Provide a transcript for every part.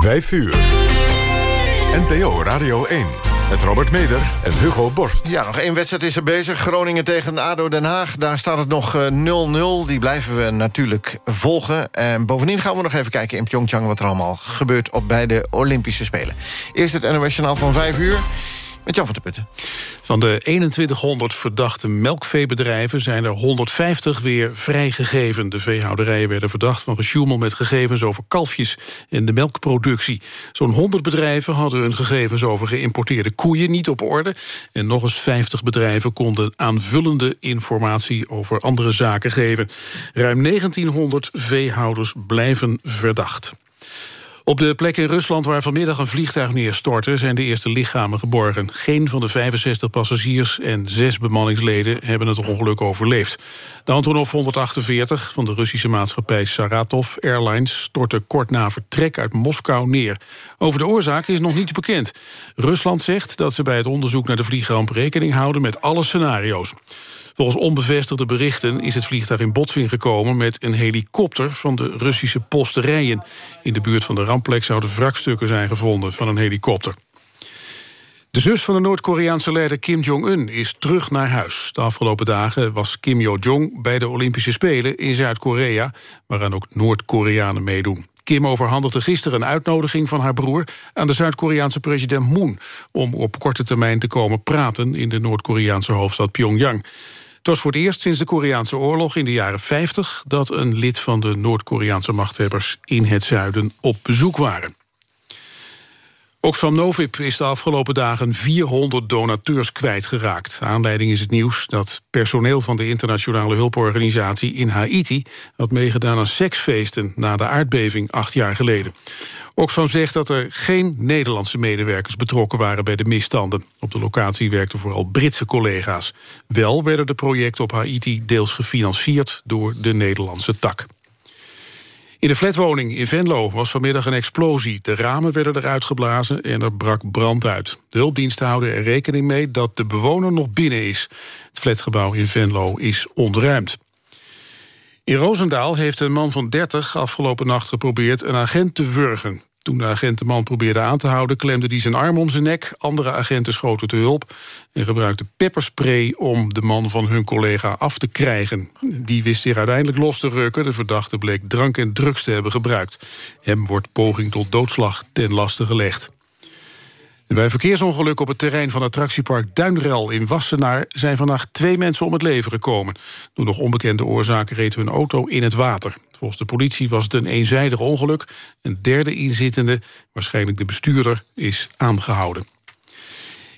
5 uur. NPO Radio 1. Met Robert Meder en Hugo Borst. Ja, nog één wedstrijd is er bezig. Groningen tegen ADO Den Haag. Daar staat het nog 0-0. Die blijven we natuurlijk volgen. En bovendien gaan we nog even kijken in Pyeongchang... wat er allemaal gebeurt op bij de Olympische Spelen. Eerst het NOS van 5 uur. Van de Putten. Van de 2100 verdachte melkveebedrijven zijn er 150 weer vrijgegeven. De veehouderijen werden verdacht van gesjoemel met gegevens over kalfjes en de melkproductie. Zo'n 100 bedrijven hadden hun gegevens over geïmporteerde koeien niet op orde. En nog eens 50 bedrijven konden aanvullende informatie over andere zaken geven. Ruim 1900 veehouders blijven verdacht. Op de plek in Rusland waar vanmiddag een vliegtuig neerstortte... zijn de eerste lichamen geborgen. Geen van de 65 passagiers en zes bemanningsleden... hebben het ongeluk overleefd. De Antonov 148 van de Russische maatschappij Saratov Airlines... stortte kort na vertrek uit Moskou neer. Over de oorzaak is nog niets bekend. Rusland zegt dat ze bij het onderzoek naar de vliegramp... rekening houden met alle scenario's. Volgens onbevestigde berichten is het vliegtuig in botsing gekomen... met een helikopter van de Russische posterijen. In de buurt van de rampplek zouden wrakstukken zijn gevonden van een helikopter. De zus van de Noord-Koreaanse leider Kim Jong-un is terug naar huis. De afgelopen dagen was Kim Yo-jong bij de Olympische Spelen in Zuid-Korea... waaraan ook Noord-Koreanen meedoen. Kim overhandigde gisteren een uitnodiging van haar broer... aan de Zuid-Koreaanse president Moon... om op korte termijn te komen praten in de Noord-Koreaanse hoofdstad Pyongyang. Het was voor het eerst sinds de Koreaanse oorlog in de jaren 50... dat een lid van de Noord-Koreaanse machthebbers in het zuiden op bezoek waren. Oxfam Novib is de afgelopen dagen 400 donateurs kwijtgeraakt. Aanleiding is het nieuws dat personeel van de internationale hulporganisatie in Haiti had meegedaan aan seksfeesten na de aardbeving acht jaar geleden. Oxfam zegt dat er geen Nederlandse medewerkers betrokken waren bij de misstanden. Op de locatie werkten vooral Britse collega's. Wel werden de projecten op Haiti deels gefinancierd door de Nederlandse tak. In de flatwoning in Venlo was vanmiddag een explosie. De ramen werden eruit geblazen en er brak brand uit. De hulpdiensten houden er rekening mee dat de bewoner nog binnen is. Het flatgebouw in Venlo is ontruimd. In Roosendaal heeft een man van 30 afgelopen nacht geprobeerd een agent te wurgen. Toen de agent de man probeerde aan te houden... klemde hij zijn arm om zijn nek. Andere agenten schoten te hulp en gebruikten pepperspray... om de man van hun collega af te krijgen. Die wist zich uiteindelijk los te rukken. De verdachte bleek drank en drugs te hebben gebruikt. Hem wordt poging tot doodslag ten laste gelegd. Bij een verkeersongeluk op het terrein van attractiepark Duinrel in Wassenaar zijn vannacht twee mensen om het leven gekomen. Door nog onbekende oorzaken reed hun auto in het water. Volgens de politie was het een eenzijdig ongeluk. Een derde inzittende, waarschijnlijk de bestuurder, is aangehouden.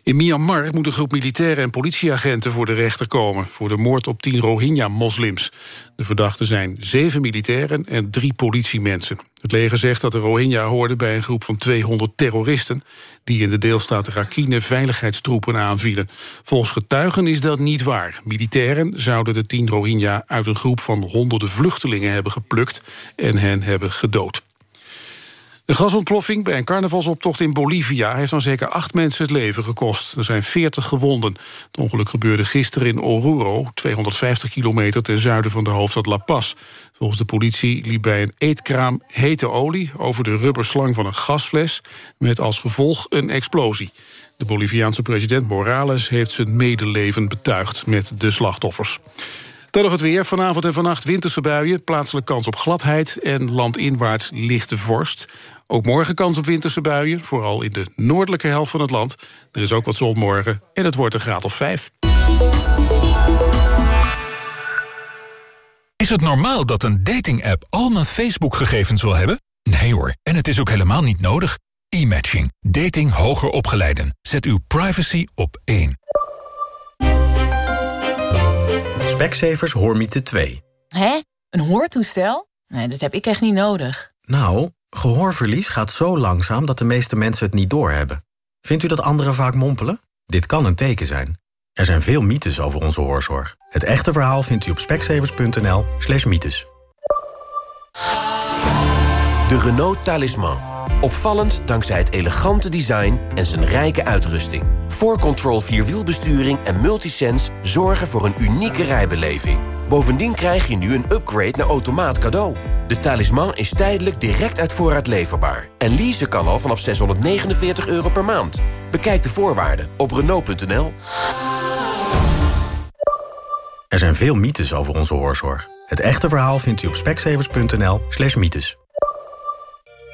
In Myanmar moet een groep militairen en politieagenten voor de rechter komen... voor de moord op tien Rohingya-moslims. De verdachten zijn zeven militairen en drie politiemensen. Het leger zegt dat de Rohingya hoorden bij een groep van 200 terroristen... die in de deelstaat Rakhine veiligheidstroepen aanvielen. Volgens getuigen is dat niet waar. Militairen zouden de tien Rohingya uit een groep van honderden vluchtelingen hebben geplukt... en hen hebben gedood. De gasontploffing bij een carnavalsoptocht in Bolivia... heeft dan zeker acht mensen het leven gekost. Er zijn 40 gewonden. Het ongeluk gebeurde gisteren in Oruro... 250 kilometer ten zuiden van de hoofdstad La Paz. Volgens de politie liep bij een eetkraam hete olie... over de rubberslang van een gasfles... met als gevolg een explosie. De Boliviaanse president Morales heeft zijn medeleven betuigd... met de slachtoffers. Dan nog het weer. Vanavond en vannacht winterse buien. Plaatselijk kans op gladheid en landinwaarts lichte vorst. Ook morgen kans op winterse buien, vooral in de noordelijke helft van het land. Er is ook wat zon morgen en het wordt een graad of vijf. Is het normaal dat een dating-app al mijn Facebook-gegevens wil hebben? Nee hoor, en het is ook helemaal niet nodig. E-matching. Dating hoger opgeleiden. Zet uw privacy op één. Specsavers Hoormiete 2. Hè? Een hoortoestel? Nee, dat heb ik echt niet nodig. Nou, gehoorverlies gaat zo langzaam dat de meeste mensen het niet doorhebben. Vindt u dat anderen vaak mompelen? Dit kan een teken zijn. Er zijn veel mythes over onze hoorzorg. Het echte verhaal vindt u op specsavers.nl slash mythes. De Renault Talisman. Opvallend dankzij het elegante design en zijn rijke uitrusting. 4Control Vierwielbesturing en Multisense zorgen voor een unieke rijbeleving. Bovendien krijg je nu een upgrade naar automaat cadeau. De talisman is tijdelijk direct uit voorraad leverbaar. En leasen kan al vanaf 649 euro per maand. Bekijk de voorwaarden op Renault.nl. Er zijn veel mythes over onze hoorzorg. Het echte verhaal vindt u op speksevers.nl slash mythes.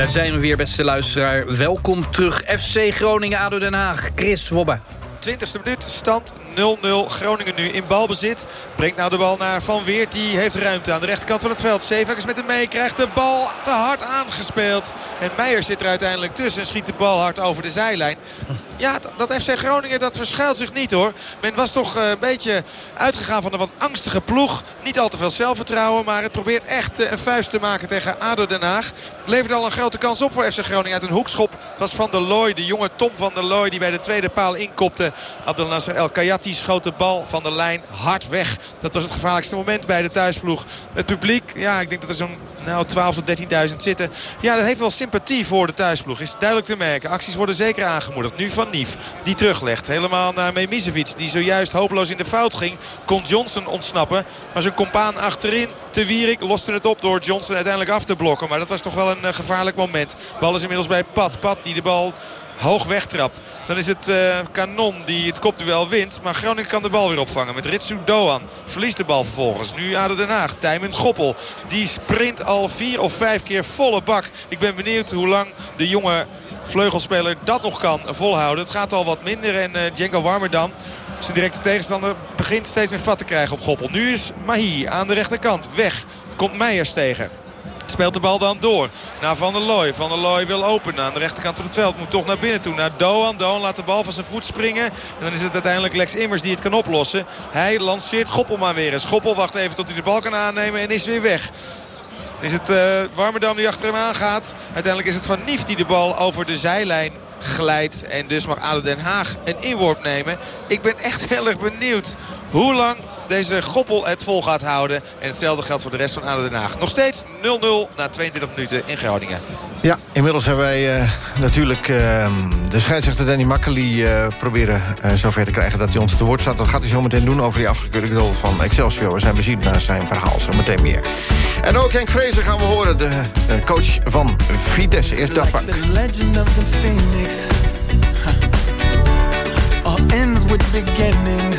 Daar zijn we weer, beste luisteraar. Welkom terug, FC Groningen-ADO Den Haag. Chris Wobbe. 20e minuut, stand 0-0. Groningen nu in balbezit. Brengt nou de bal naar Van Weert. Die heeft ruimte aan de rechterkant van het veld. Zeefuik met hem mee. Krijgt de bal te hard aangespeeld. En Meijer zit er uiteindelijk tussen. En schiet de bal hard over de zijlijn. Ja, dat FC Groningen dat verschuilt zich niet hoor. Men was toch eh, een beetje uitgegaan van een wat angstige ploeg. Niet al te veel zelfvertrouwen. Maar het probeert echt eh, een vuist te maken tegen ADO Den Haag. Levert al een grote kans op voor FC Groningen uit een hoekschop. Het was Van der Looy, de jonge Tom van der Looy. Die bij de tweede paal inkopte. Abdel Nasser El Kayati schoot de bal van de lijn hard weg. Dat was het gevaarlijkste moment bij de thuisploeg. Het publiek, ja ik denk dat er zo'n nou, 12 tot 13.000 zitten. Ja, dat heeft wel sympathie voor de thuisploeg. Is duidelijk te merken. Acties worden zeker aangemoedigd. Nu van Nief, die teruglegt. Helemaal naar Memisevic, die zojuist hopeloos in de fout ging. Kon Johnson ontsnappen. Maar zijn compaan achterin, Te Wierik, loste het op door Johnson uiteindelijk af te blokken. Maar dat was toch wel een uh, gevaarlijk moment. Bal is inmiddels bij Pat. Pat die de bal hoog wegtrapt. Dan is het uh, Kanon die het kopduel wint. Maar Groningen kan de bal weer opvangen met Ritsu Doan. Verliest de bal vervolgens. Nu ADO Den Haag. Tijmen Goppel. Die sprint al vier of vijf keer volle bak. Ik ben benieuwd hoe lang de jonge vleugelspeler dat nog kan volhouden. Het gaat al wat minder. En uh, Django Warmerdam zijn directe tegenstander begint steeds meer vat te krijgen op Goppel. Nu is Mahi aan de rechterkant weg. Komt Meijers tegen. Speelt de bal dan door naar Van der Looy. Van der Looy wil openen aan de rechterkant van het veld. Moet toch naar binnen toe. Naar Doan. Doan laat de bal van zijn voet springen. En dan is het uiteindelijk Lex Immers die het kan oplossen. Hij lanceert Goppel maar weer eens. Goppel wacht even tot hij de bal kan aannemen en is weer weg. Dan is het uh, die achter hem aangaat. Uiteindelijk is het Van Nief die de bal over de zijlijn glijdt. En dus mag ADO Den Haag een inworp nemen. Ik ben echt heel erg benieuwd hoe lang deze Goppel het vol gaat houden. En hetzelfde geldt voor de rest van ADO Den Haag. Nog steeds 0-0 na 22 minuten in Groningen. Ja, inmiddels hebben wij uh, natuurlijk uh, de scheidsrechter Danny Makkely uh, proberen zover te krijgen dat hij ons te woord staat. Dat gaat hij zo meteen doen over die afgekeurde goal van Excelsior. We zijn bezien naar zijn verhaal, zo meteen meer. En ook Henk Vrezen gaan we horen, de coach van Vitesse. Eerst like Dagbank. The legend of the Phoenix huh. All ends with beginnings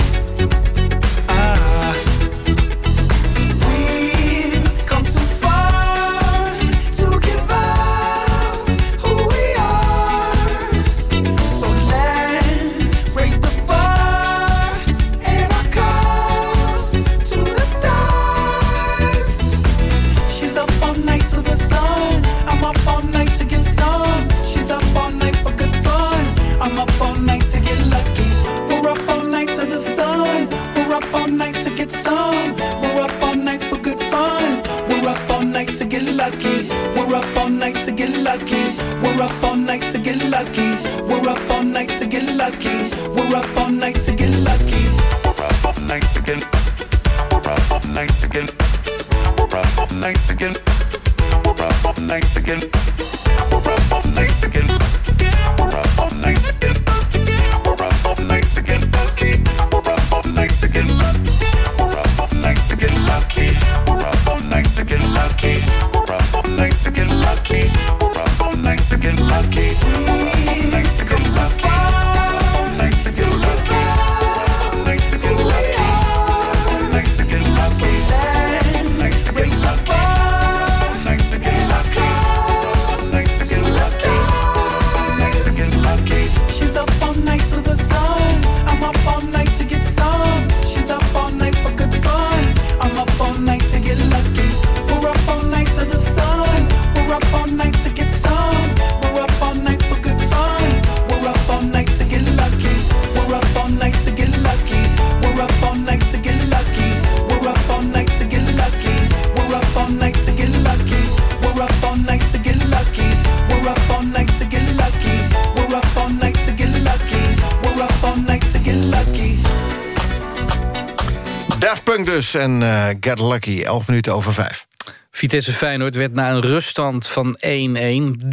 En eh, Get Lucky, 11 minuten over 5. Vitesse Feyenoord werd na een ruststand van 1-1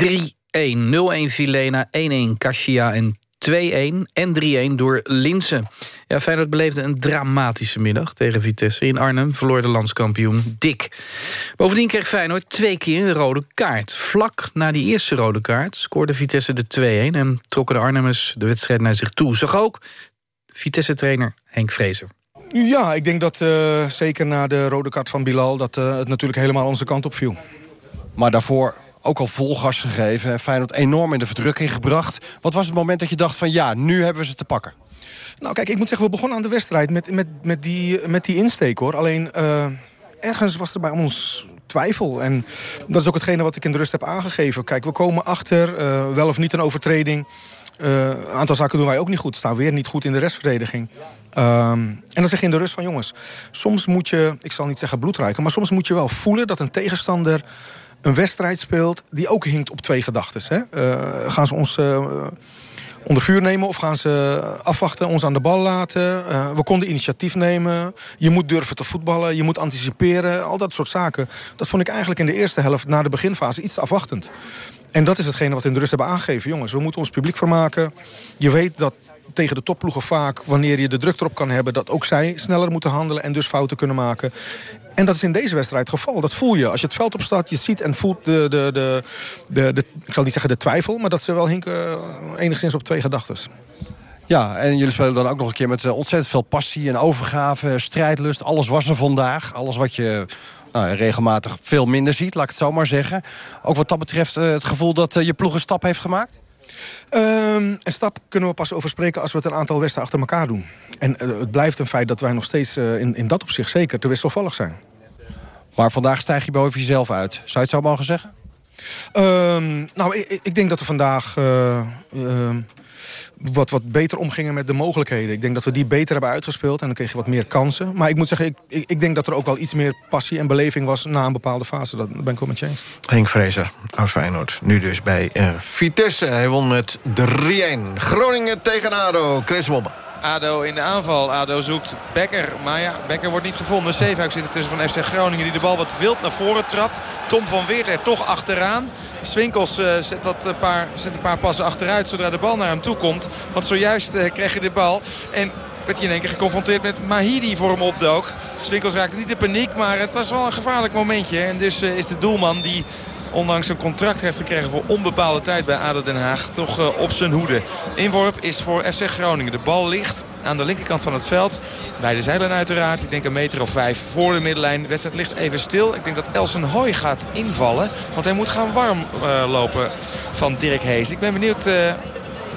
3-1. 0-1 Vilena, 1-1 Kasia en 2-1 en 3-1 door Linsen. Ja, Feyenoord beleefde een dramatische middag tegen Vitesse. In Arnhem verloor de landskampioen dik. Bovendien kreeg Feyenoord twee keer een rode kaart. Vlak na die eerste rode kaart scoorde Vitesse de 2-1... en trokken de Arnhemmers de wedstrijd naar zich toe. Zag ook Vitesse-trainer Henk Vrezer. Ja, ik denk dat eh, zeker na de rode kaart van Bilal... dat eh, het natuurlijk helemaal onze kant op viel. Maar daarvoor ook al vol gas gegeven. en Feyenoord enorm in de verdrukking gebracht. Wat was het moment dat je dacht van ja, nu hebben we ze te pakken? Nou kijk, ik moet zeggen, we begonnen aan de wedstrijd met, met, met, die, met die insteek hoor. Alleen uh, ergens was er bij ons twijfel. En dat is ook hetgene wat ik in de rust heb aangegeven. Kijk, we komen achter, wel of niet een overtreding. Uh, een aantal zaken doen wij ook niet goed. Staan weer niet goed in de restverdediging. Um, en dan zeg je in de rust van jongens... soms moet je, ik zal niet zeggen bloedrijken... maar soms moet je wel voelen dat een tegenstander een wedstrijd speelt... die ook hinkt op twee gedachten. Uh, gaan ze ons uh, onder vuur nemen of gaan ze afwachten... ons aan de bal laten? We konden initiatief nemen. Je moet durven te voetballen. Je moet anticiperen. Al dat soort zaken. Dat vond ik eigenlijk in de eerste helft... na de beginfase iets afwachtend. En dat is hetgene wat in de rust hebben aangegeven. Jongens, we moeten ons publiek vermaken. Je weet dat tegen de topploegen vaak, wanneer je de druk erop kan hebben... dat ook zij sneller moeten handelen en dus fouten kunnen maken. En dat is in deze wedstrijd het geval. Dat voel je. Als je het veld op staat, je ziet en voelt de, de, de, de, de ik zal niet zeggen de twijfel... maar dat ze wel hinken enigszins op twee gedachten. Ja, en jullie spelen dan ook nog een keer met ontzettend veel passie en overgave, strijdlust. Alles was er vandaag. Alles wat je nou, regelmatig veel minder ziet, laat ik het zo maar zeggen. Ook wat dat betreft uh, het gevoel dat uh, je ploeg een stap heeft gemaakt? Um, een stap kunnen we pas over spreken als we het een aantal wedstrijden achter elkaar doen. En uh, het blijft een feit dat wij nog steeds in, in dat opzicht zeker te wisselvallig zijn. Maar vandaag stijg je boven jezelf uit. Zou je het zo mogen zeggen? Um, nou, ik, ik, denk dat we vandaag wat, wat beter omgingen met de mogelijkheden. Ik denk dat we die beter hebben uitgespeeld en dan kreeg je wat meer kansen. Maar ik moet zeggen, ik, ik, ik denk dat er ook wel iets meer passie en beleving was... na een bepaalde fase. Dat ben ik wel met je eens. Henk Vrezer, oud Feyenoord. Nu dus bij uh, Vitesse. Hij won met 3-1. Groningen tegen ADO. Chris Wobbe. ADO in de aanval. ADO zoekt Becker. Maar ja, Becker wordt niet gevonden. Zeefuik zit er tussen van FC Groningen die de bal wat wild naar voren trapt. Tom van Weert er toch achteraan. Swinkels uh, zet, wat een paar, zet een paar passen achteruit zodra de bal naar hem toe komt. Want zojuist uh, kreeg je de bal. En werd hij in één keer geconfronteerd met Mahidi voor hem opdook. Swinkels raakte niet in paniek, maar het was wel een gevaarlijk momentje. En dus is de doelman die ondanks een contract heeft gekregen voor onbepaalde tijd bij ADO Den Haag, toch uh, op zijn hoede. Inworp is voor FC Groningen. De bal ligt aan de linkerkant van het veld. Bij de uiteraard. Ik denk een meter of vijf voor de middenlijn. De wedstrijd ligt even stil. Ik denk dat Elsen Hoy gaat invallen. Want hij moet gaan warm uh, lopen van Dirk Hees. Ik ben benieuwd... Uh,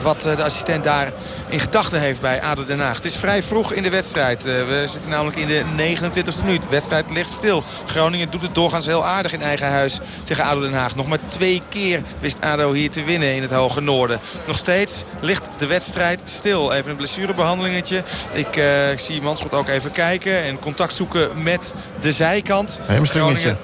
wat de assistent daar in gedachten heeft bij ADO Den Haag. Het is vrij vroeg in de wedstrijd. We zitten namelijk in de 29e minuut. De wedstrijd ligt stil. Groningen doet het doorgaans heel aardig in eigen huis tegen ADO Den Haag. Nog maar twee keer wist ADO hier te winnen in het hoge noorden. Nog steeds ligt de wedstrijd stil. Even een blessurebehandelingetje. Ik uh, zie Manschot ook even kijken en contact zoeken met de zijkant. Groningen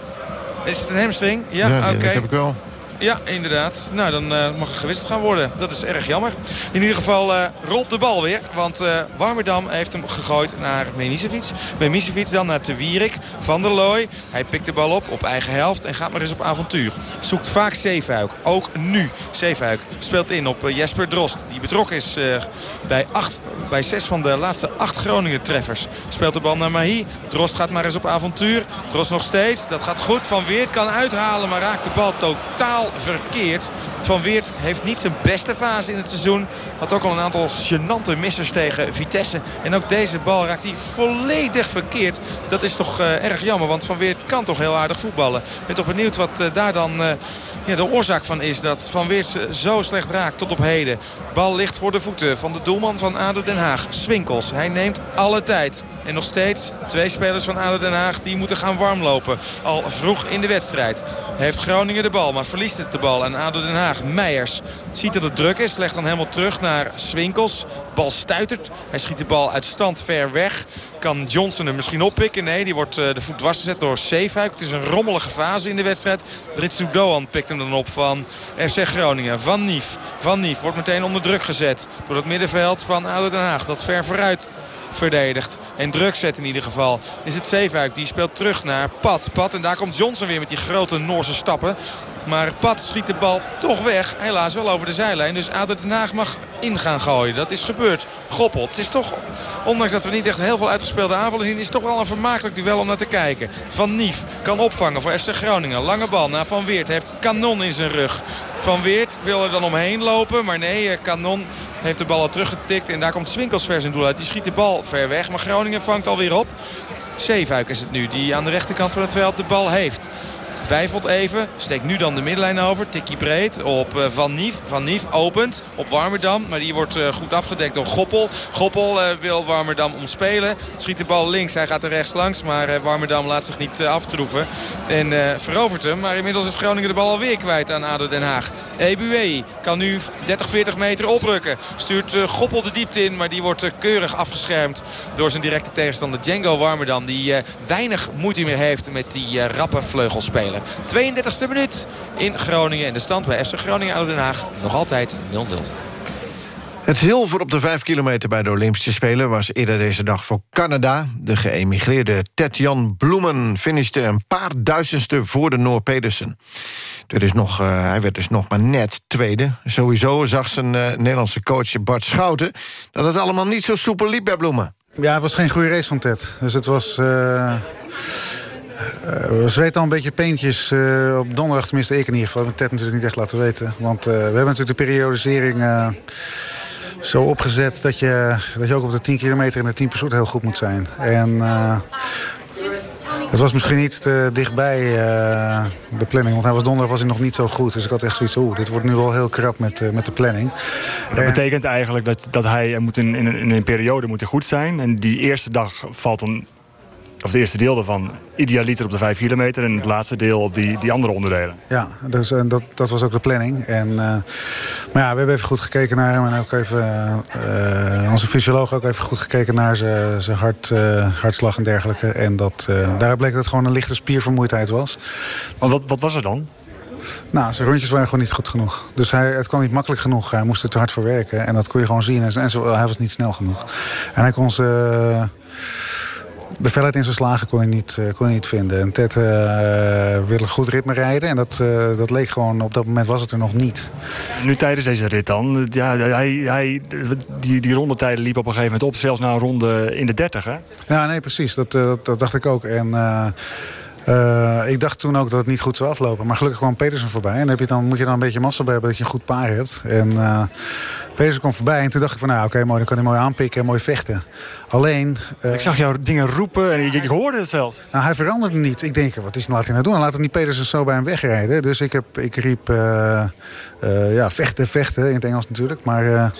Is het een hamstring? Ja, Ja, oké. heb ik wel. Ja, inderdaad. Nou, dan eh, mag gewisseld gaan worden. Dat is erg jammer. In ieder geval eh, rolt de bal weer. Want eh Warmerdam heeft hem gegooid naar Memisevic. Memisevic dan naar Te Wierik. Van der Looy. Hij pikt de bal op op eigen helft en gaat maar eens op avontuur. Zoekt vaak Zeefuik. Ook nu. Zeefuik speelt in op Jesper Drost. Die betrokken is bij, acht, bij zes van de laatste acht Groningen treffers. Speelt de bal naar Mahi. Drost gaat maar eens op avontuur. Drost nog steeds. Dat gaat goed. Van Weert kan uithalen. Maar raakt de bal totaal verkeerd. Van Weert heeft niet zijn beste fase in het seizoen. Had ook al een aantal gênante missers tegen Vitesse. En ook deze bal raakt hij volledig verkeerd. Dat is toch eh, erg jammer. Want Van Weert kan toch heel aardig voetballen. Ik ben toch benieuwd wat eh, daar dan... eh, ja, de oorzaak van is dat Van Weert zo slecht raakt tot op heden. Bal ligt voor de voeten van de doelman van ADO Den Haag, Swinkels. Hij neemt alle tijd. En nog steeds twee spelers van ADO Den Haag die moeten gaan warmlopen. Al vroeg in de wedstrijd. Heeft Groningen de bal, maar verliest het de bal aan ADO Den Haag. Meijers ziet dat het druk is, legt dan helemaal terug naar Swinkels. Bal stuitert. Hij schiet de bal uit stand ver weg. Kan Johnson hem misschien oppikken? Nee, die wordt eh, de voet dwars gezet door Zeefuik. Het is een rommelige fase in de wedstrijd. Ritsu Doan pikt hem dan op van FC Groningen. Van Nief. Van Nief wordt meteen onder druk gezet door het middenveld van ADO Den Haag. Dat ver vooruit verdedigt. En druk zet in ieder geval. Is het Zeefuik. Die speelt terug naar Pat. Pat. En daar komt Johnson weer met die grote Noorse stappen. Maar Pat schiet de bal toch weg. Helaas wel over de zijlijn. Dus ADO Den mag in gaan gooien. Dat is gebeurd. Goppel. Het is toch, ondanks dat we niet echt heel veel uitgespeelde aanvallen zien... is het toch wel een vermakelijk duel om naar te kijken. Van Nief kan opvangen voor FC Groningen. Lange bal naar Van Weert. Heeft kanon in zijn rug. Van Weert wil er dan omheen lopen. Maar nee, eh, kanon heeft de bal al teruggetikt. En daar komt Swinkels ver zijn doel uit. Die schiet de bal ver weg. Maar Groningen vangt alweer op. Zeefuik is het nu die aan de rechterkant van het veld de bal heeft. Twijfelt even, steekt nu dan de middenlijn over. Tikkie breed op eh, Van Nief. Van Nief opent op Warmerdam. Maar die wordt eh, goed afgedekt door Goppel. Goppel eh, wil Warmerdam omspelen. Schiet de bal links, hij gaat er rechts langs. Maar Warmerdam laat zich niet aftroeven. En verovert hem. Maar inmiddels is Groningen de bal alweer kwijt aan ADO Den Haag. Ebuei kan nu 30, 40 meter oprukken. Stuurt Goppel de diepte in. Maar die wordt keurig afgeschermd door zijn directe tegenstander Django Warmerdam. Die weinig moeite meer heeft met die rappe vleugelspeler. 32e minuut in Groningen. En de stand bij FC Groningen uit Den Haag nog altijd 0-0. Het zilver op de 5 kilometer bij de Olympische Spelen... was eerder deze dag voor Canada. De geëmigreerde Ted-Jan Bloemen finishte een paar duizendste voor de Noor Pedersen. Dit is nog, eh, hij werd dus nog maar net tweede. Sowieso zag zijn eh, Nederlandse coach Bart Schouten... dat het allemaal niet zo soepel liep bij Bloemen. Ja, het was geen goede race van Ted. Dus het was... eh, eh, we zweten al een beetje peentjes. eh, op donderdag tenminste ik in ieder geval. Ik heb Ted natuurlijk niet echt laten weten. Want eh, we hebben natuurlijk de periodisering zo opgezet... Dat je, dat je ook op de 10 kilometer en de 10 heel goed moet zijn. En... het was misschien niet te dichtbij de planning. Want hij was donderdag was hij nog niet zo goed. Dus ik had echt zoiets oeh, dit wordt nu wel heel krap met, met de planning. Dat betekent eigenlijk dat, dat hij moet in, in, een, in een periode moet goed zijn. En die eerste dag valt dan, of het eerste deel daarvan, idealiter op de 5 kilometer. En het laatste deel op die, die andere onderdelen. Ja, dus, eh, dat, dat was ook de planning. En, eh, maar ja, we hebben even goed gekeken naar hem. En ook even, eh, onze fysioloog ook even goed gekeken naar zijn zijn hart, eh, hartslag en dergelijke. En dat, daar bleek dat het gewoon een lichte spiervermoeidheid was. Maar wat, wat was er dan? Nou, zijn rondjes waren gewoon niet goed genoeg. Dus hij, het kwam niet makkelijk genoeg. Hij moest er te hard voor werken. En dat kon je gewoon zien. En, en zo, hij was niet snel genoeg. En hij kon ze... De veelheid in zijn slagen kon hij niet, eh, kon hij niet vinden. En Ted eh wilde goed ritme rijden. En dat, eh, dat leek gewoon, op dat moment was het er nog niet. Nu tijdens deze rit dan, ja, hij, hij, die, die rondetijden liepen op een gegeven moment op. Zelfs na een ronde in de 30, hè? Ja, nee, precies. Dat, dat, dat dacht ik ook. En ik dacht toen ook dat het niet goed zou aflopen. Maar gelukkig kwam Petersen voorbij. En dan, heb je dan moet je dan een beetje massa bij hebben dat je een goed paar hebt. En Petersen kwam voorbij. En toen dacht ik van nou oké, mooi, dan kan hij mooi aanpikken en mooi vechten. Alleen... eh, Ik zag jou dingen roepen en je, je hoorde het zelfs. Nou, hij veranderde niet. Ik denk, wat is laat hij nou doen? Laat hij niet Pedersen zo bij hem wegrijden. Dus ik, heb, ik riep, eh, eh, ja, vechten, vechten, in het Engels natuurlijk. Maar,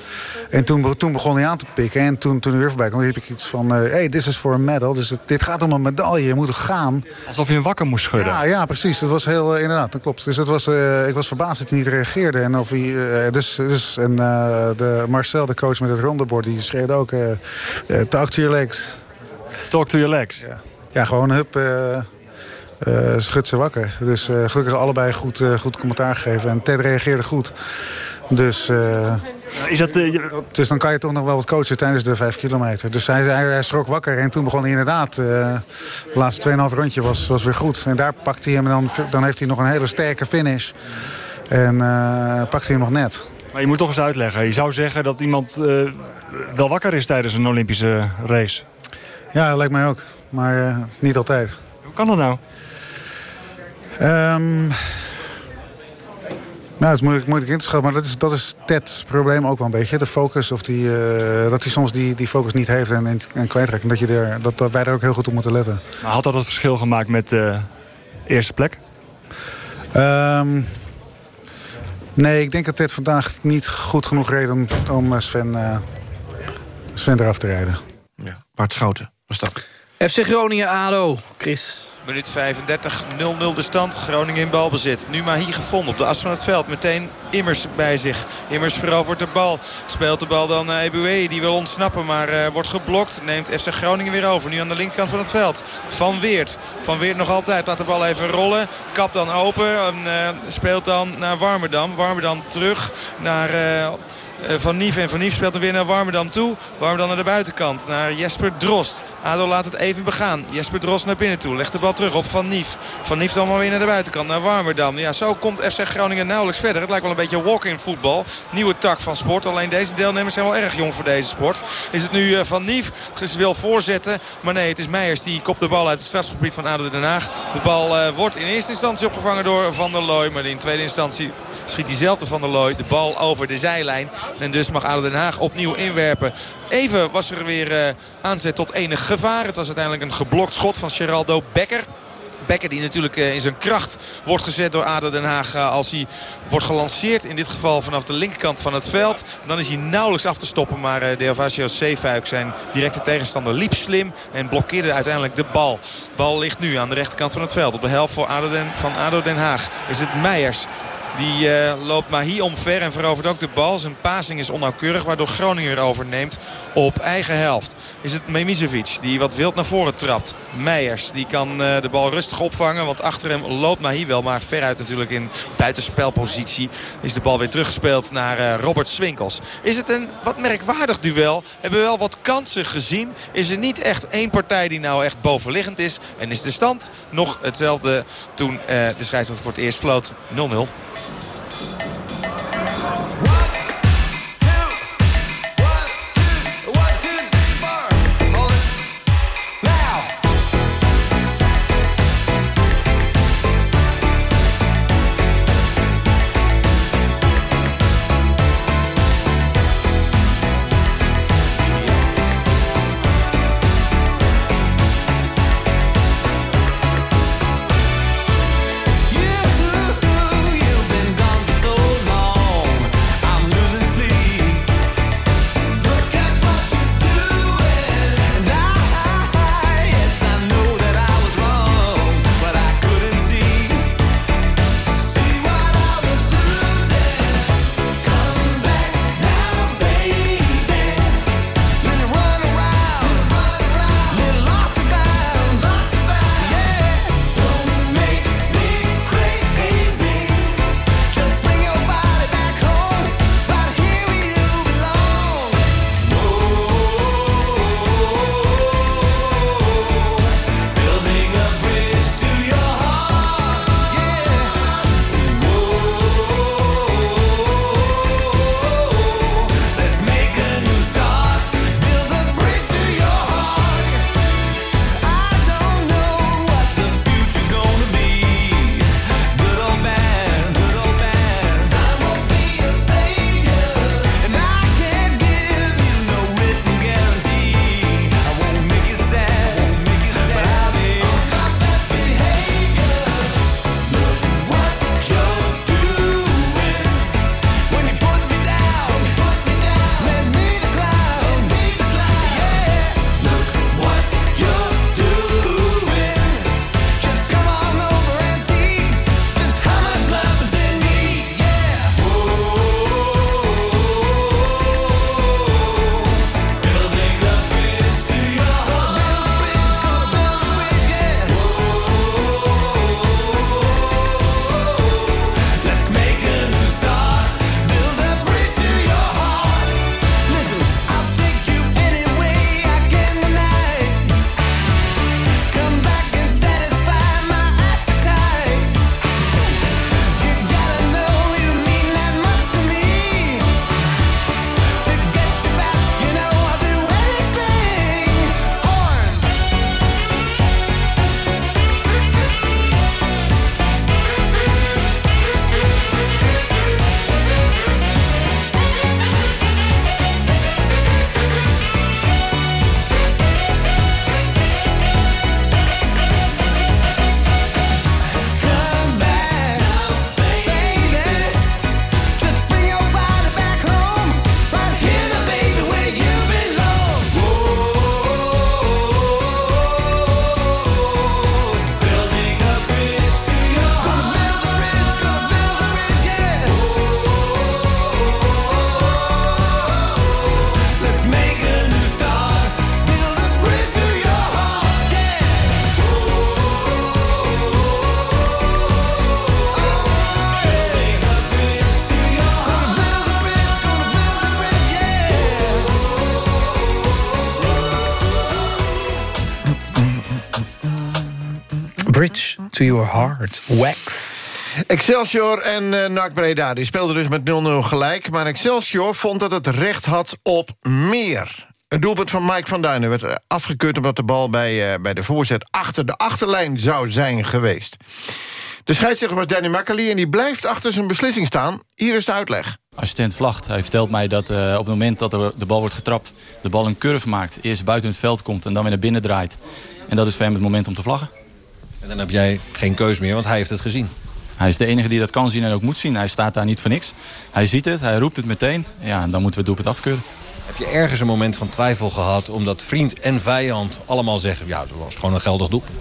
en toen, toen begon hij aan te pikken. En toen, toen hij weer voorbij kwam, riep ik iets van... hey, this is for a medal. Dus het, dit gaat om een medaille. Je moet gaan. Alsof je hem wakker moest schudden. Ja, ja precies. Dat was heel, inderdaad, dat klopt. Dus dat was, ik was verbaasd dat hij niet reageerde. En, of hij, dus, dus, en de Marcel, de coach met het rondebord, die schreeuwde ook... eh eh, talk to your legs. Talk to your legs. Ja, ja gewoon hup... eh, eh schudt ze wakker. Dus eh, gelukkig allebei goed, eh, goed commentaar gegeven. En Ted reageerde goed. Dus, eh, Is dat, eh, dus dan kan je toch nog wel wat coachen tijdens de vijf kilometer. Dus hij, hij, hij schrok wakker en toen begon hij inderdaad... eh de laatste 2,5 rondje was, was weer goed. En daar pakt hij hem en dan, dan heeft hij nog een hele sterke finish. En eh pakt hij hem nog net. Maar je moet toch eens uitleggen. Je zou zeggen dat iemand eh, wel wakker is tijdens een Olympische race. Ja, dat lijkt mij ook. Maar eh, niet altijd. Hoe kan dat nou? Ehm, nou, het is moeilijk, moeilijk in te schatten, maar dat is, dat is Ted's probleem ook wel een beetje. De focus, of die, eh, dat hij soms die, die focus niet heeft en, en, en kwijtraakt. En dat, je er, dat, dat wij er ook heel goed op moeten letten. Maar had dat het verschil gemaakt met de eerste plek? Ehm, nee, ik denk dat Ted vandaag niet goed genoeg reed om, om eh, Sven, eh, Sven eraf te rijden. Ja, Bart Schouten was dat. FC Groningen, ADO. Chris. Minuut 35, 0-0 de stand. Groningen in balbezit. Nu maar hier gevonden op de as van het veld. Meteen Immers bij zich. Immers verovert de bal. Speelt de bal dan naar Eboué. Die wil ontsnappen, maar uh, wordt geblokt. Neemt FC Groningen weer over. Nu aan de linkerkant van het veld. Van Weert. Van Weert nog altijd. Laat de bal even rollen. Kap dan open. En, uh, speelt dan naar Warmerdam. Warmerdam terug naar... van Nief en Van Nief speelt hem weer naar Warmerdam toe. Warmerdam naar de buitenkant. Naar Jesper Drost. ADO laat het even begaan. Jesper Drost naar binnen toe. Legt de bal terug op Van Nief. Van Nief dan maar weer naar de buitenkant. Naar Warmerdam. Ja, zo komt FC Groningen nauwelijks verder. Het lijkt wel een beetje walk-in voetbal. Nieuwe tak van sport. Alleen deze deelnemers zijn wel erg jong voor deze sport. Is het nu Van Nief. Ze wil voorzetten. Maar nee, het is Meijers die kopt de bal uit het strafgebied van ADO Den Haag. De bal uh, wordt in eerste instantie opgevangen door Van der Looy. Maar in tweede instantie schiet diezelfde Van der Looy de bal over de zijlijn. En dus mag ADO Den Haag opnieuw inwerpen. Even was er weer uh, aanzet tot enig gevaar. Het was uiteindelijk een geblokt schot van Geraldo Becker. Becker die natuurlijk uh, in zijn kracht wordt gezet door ADO Den Haag uh, als hij wordt gelanceerd. In dit geval vanaf de linkerkant van het veld. Dan is hij nauwelijks af te stoppen. Maar Deovasio Zeefuik, zijn directe tegenstander, liep slim. En blokkeerde uiteindelijk de bal. De bal ligt nu aan de rechterkant van het veld. Op de helft van ADO Den Haag is het Meijers. Die uh, loopt Mahi omver en verovert ook de bal. Zijn passing is onnauwkeurig waardoor Groningen er overneemt op eigen helft. Is het Memisevic die wat wild naar voren trapt. Meijers die kan uh, de bal rustig opvangen. Want achter hem loopt Mahi wel. Maar veruit natuurlijk in buitenspelpositie. Is de bal weer teruggespeeld naar uh, Robert Swinkels. Is het een wat merkwaardig duel. Hebben we wel wat kansen gezien. Is er niet echt één partij die nou echt bovenliggend is. En is de stand nog hetzelfde toen de scheidsrechter voor het eerst floot 0-0. To your heart. Wax. Excelsior en uh, NAC Breda die speelden dus met 0-0 gelijk... maar Excelsior vond dat het recht had op meer. Een doelpunt van Mike van Duinen werd eh, afgekeurd... omdat de bal bij, uh, bij de voorzet achter de achterlijn zou zijn geweest. De scheidsrechter was Danny Makkely en die blijft achter zijn beslissing staan. Hier is de uitleg. Assistent Vlacht hij vertelt mij dat uh, op het moment dat de bal wordt getrapt... de bal een curve maakt, eerst buiten het veld komt en dan weer naar binnen draait. En dat is voor hem het moment om te vlaggen. En dan heb jij geen keus meer, want hij heeft het gezien. Hij is de enige die dat kan zien en ook moet zien. Hij staat daar niet voor niks. Hij ziet het, hij roept het meteen. Ja, en dan moeten we het doelpunt afkeuren. Heb je ergens een moment van twijfel gehad... omdat vriend en vijand allemaal zeggen... ja, het was gewoon een geldig doelpunt?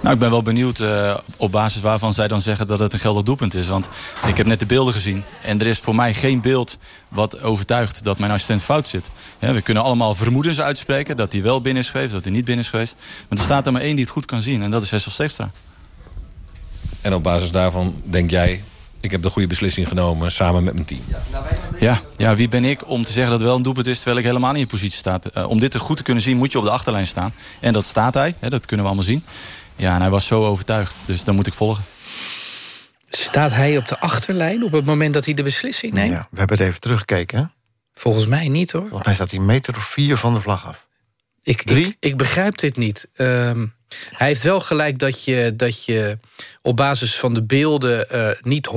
Nou, ik ben wel benieuwd uh, op basis waarvan zij dan zeggen dat het een geldig doelpunt is. Want ik heb net de beelden gezien. En er is voor mij geen beeld wat overtuigt dat mijn assistent fout zit. Ja, we kunnen allemaal vermoedens uitspreken dat hij wel binnen is geweest, dat hij niet binnen is geweest. Maar er staat er maar één die het goed kan zien en dat is Hessel Steekstra. En op basis daarvan denk jij, ik heb de goede beslissing genomen samen met mijn team. Ja, ja, wie ben ik om te zeggen dat het wel een doelpunt is... terwijl ik helemaal niet in positie sta. Uh, om dit goed te kunnen zien moet je op de achterlijn staan. En dat staat hij, hè, dat kunnen we allemaal zien. Ja, en hij was zo overtuigd, dus dan moet ik volgen. Staat hij op de achterlijn op het moment dat hij de beslissing neemt? Ja, we hebben het even teruggekeken. Hè? Volgens mij niet, hoor. Volgens mij staat hij een meter of vier van de vlag af. Ik, ik, ik begrijp dit niet. Um, hij heeft wel gelijk dat je, dat je op basis van de beelden... Uh, niet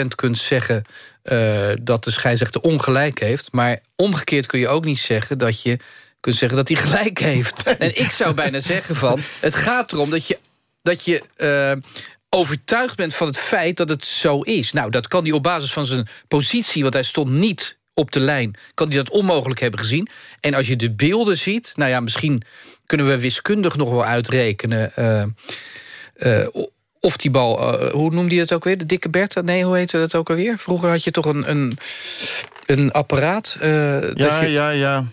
100% kunt zeggen uh, dat de scheidsrechter ongelijk heeft. Maar omgekeerd kun je ook niet zeggen dat je kunt zeggen dat hij gelijk heeft. En ik zou bijna zeggen van... het gaat erom dat je, dat je uh, overtuigd bent van het feit dat het zo is. Nou, dat kan hij op basis van zijn positie... want hij stond niet op de lijn, kan hij dat onmogelijk hebben gezien. En als je de beelden ziet... nou ja, misschien kunnen we wiskundig nog wel uitrekenen... Uh, uh, of die bal, uh, hoe noemde je het ook weer? De dikke Bertha? Nee, hoe heette dat ook alweer? Vroeger had je toch een, een, een apparaat? ja, dat je... ja, ja.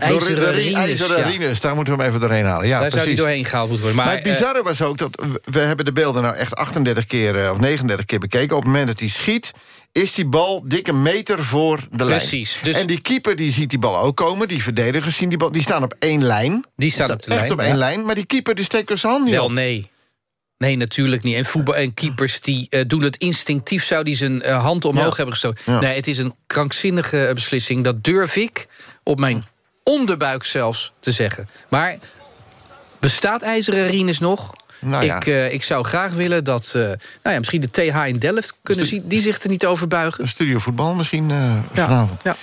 IJzeren Rines, IJzeren Rines, daar moeten we hem even doorheen halen. Ja, daar precies. zou hij doorheen gehaald moeten worden. Maar, Maar, het bizarre was ook dat we hebben de beelden nou echt 38 keer eh, of 39 keer bekeken. Op het moment dat hij schiet, is die bal dikke meter voor de lijn. Precies, dus- En die keeper die ziet die bal ook komen. Die verdedigers zien die bal. Die staan op één lijn. Die staan op de echt lijn, op één ja. lijn. Maar die keeper die steekt dus zijn hand niet Wel, op. nee. Nee, natuurlijk niet. En voetbal en keepers die eh, doen het instinctief... zou die zijn eh, hand omhoog Ja. hebben gestoken. Ja. Nee, het is een krankzinnige eh, beslissing. Dat durf ik op mijn onderbuik zelfs te zeggen. Maar bestaat IJzeren Rines nog? Nou ja. ik, eh, ik zou graag willen dat eh, nou ja, misschien de TH in Delft... kunnen zien, die zich er niet over buigen. Studio voetbal misschien eh, vanavond. Ja.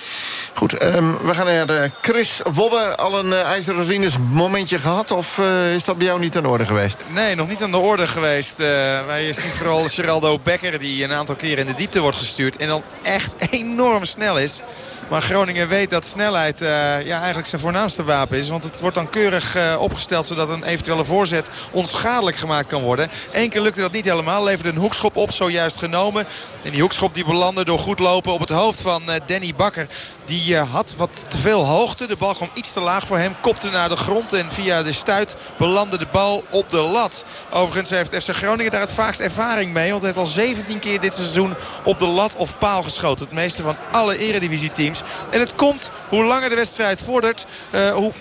Goed, ehm, we gaan naar de Chris Wobbe. Al een uh, IJzeren Rines momentje gehad? Of eh, is dat bij jou niet aan de orde geweest? Nee, nog niet aan de orde geweest. Eh, wij zien vooral Geraldo Becker die een aantal keren in de diepte wordt gestuurd. En dan echt enorm snel is. Maar Groningen weet dat snelheid eh, ja, eigenlijk zijn voornaamste wapen is. Want het wordt dan keurig eh, opgesteld zodat een eventuele voorzet onschadelijk gemaakt kan worden. Eén keer lukte dat niet helemaal. Leverde een hoekschop op, zojuist genomen. En die hoekschop die belandde door goed lopen op het hoofd van eh, Danny Bakker. Die eh, had wat te veel hoogte. De bal kwam iets te laag voor hem. Kopte naar de grond en via de stuit belandde de bal op de lat. Overigens heeft FC Groningen daar het vaakst ervaring mee. Want hij heeft al 17 keer dit seizoen op de lat of paal geschoten. Het meeste van alle eredivisieteams. En het komt, hoe langer de wedstrijd vordert... eh, hoe,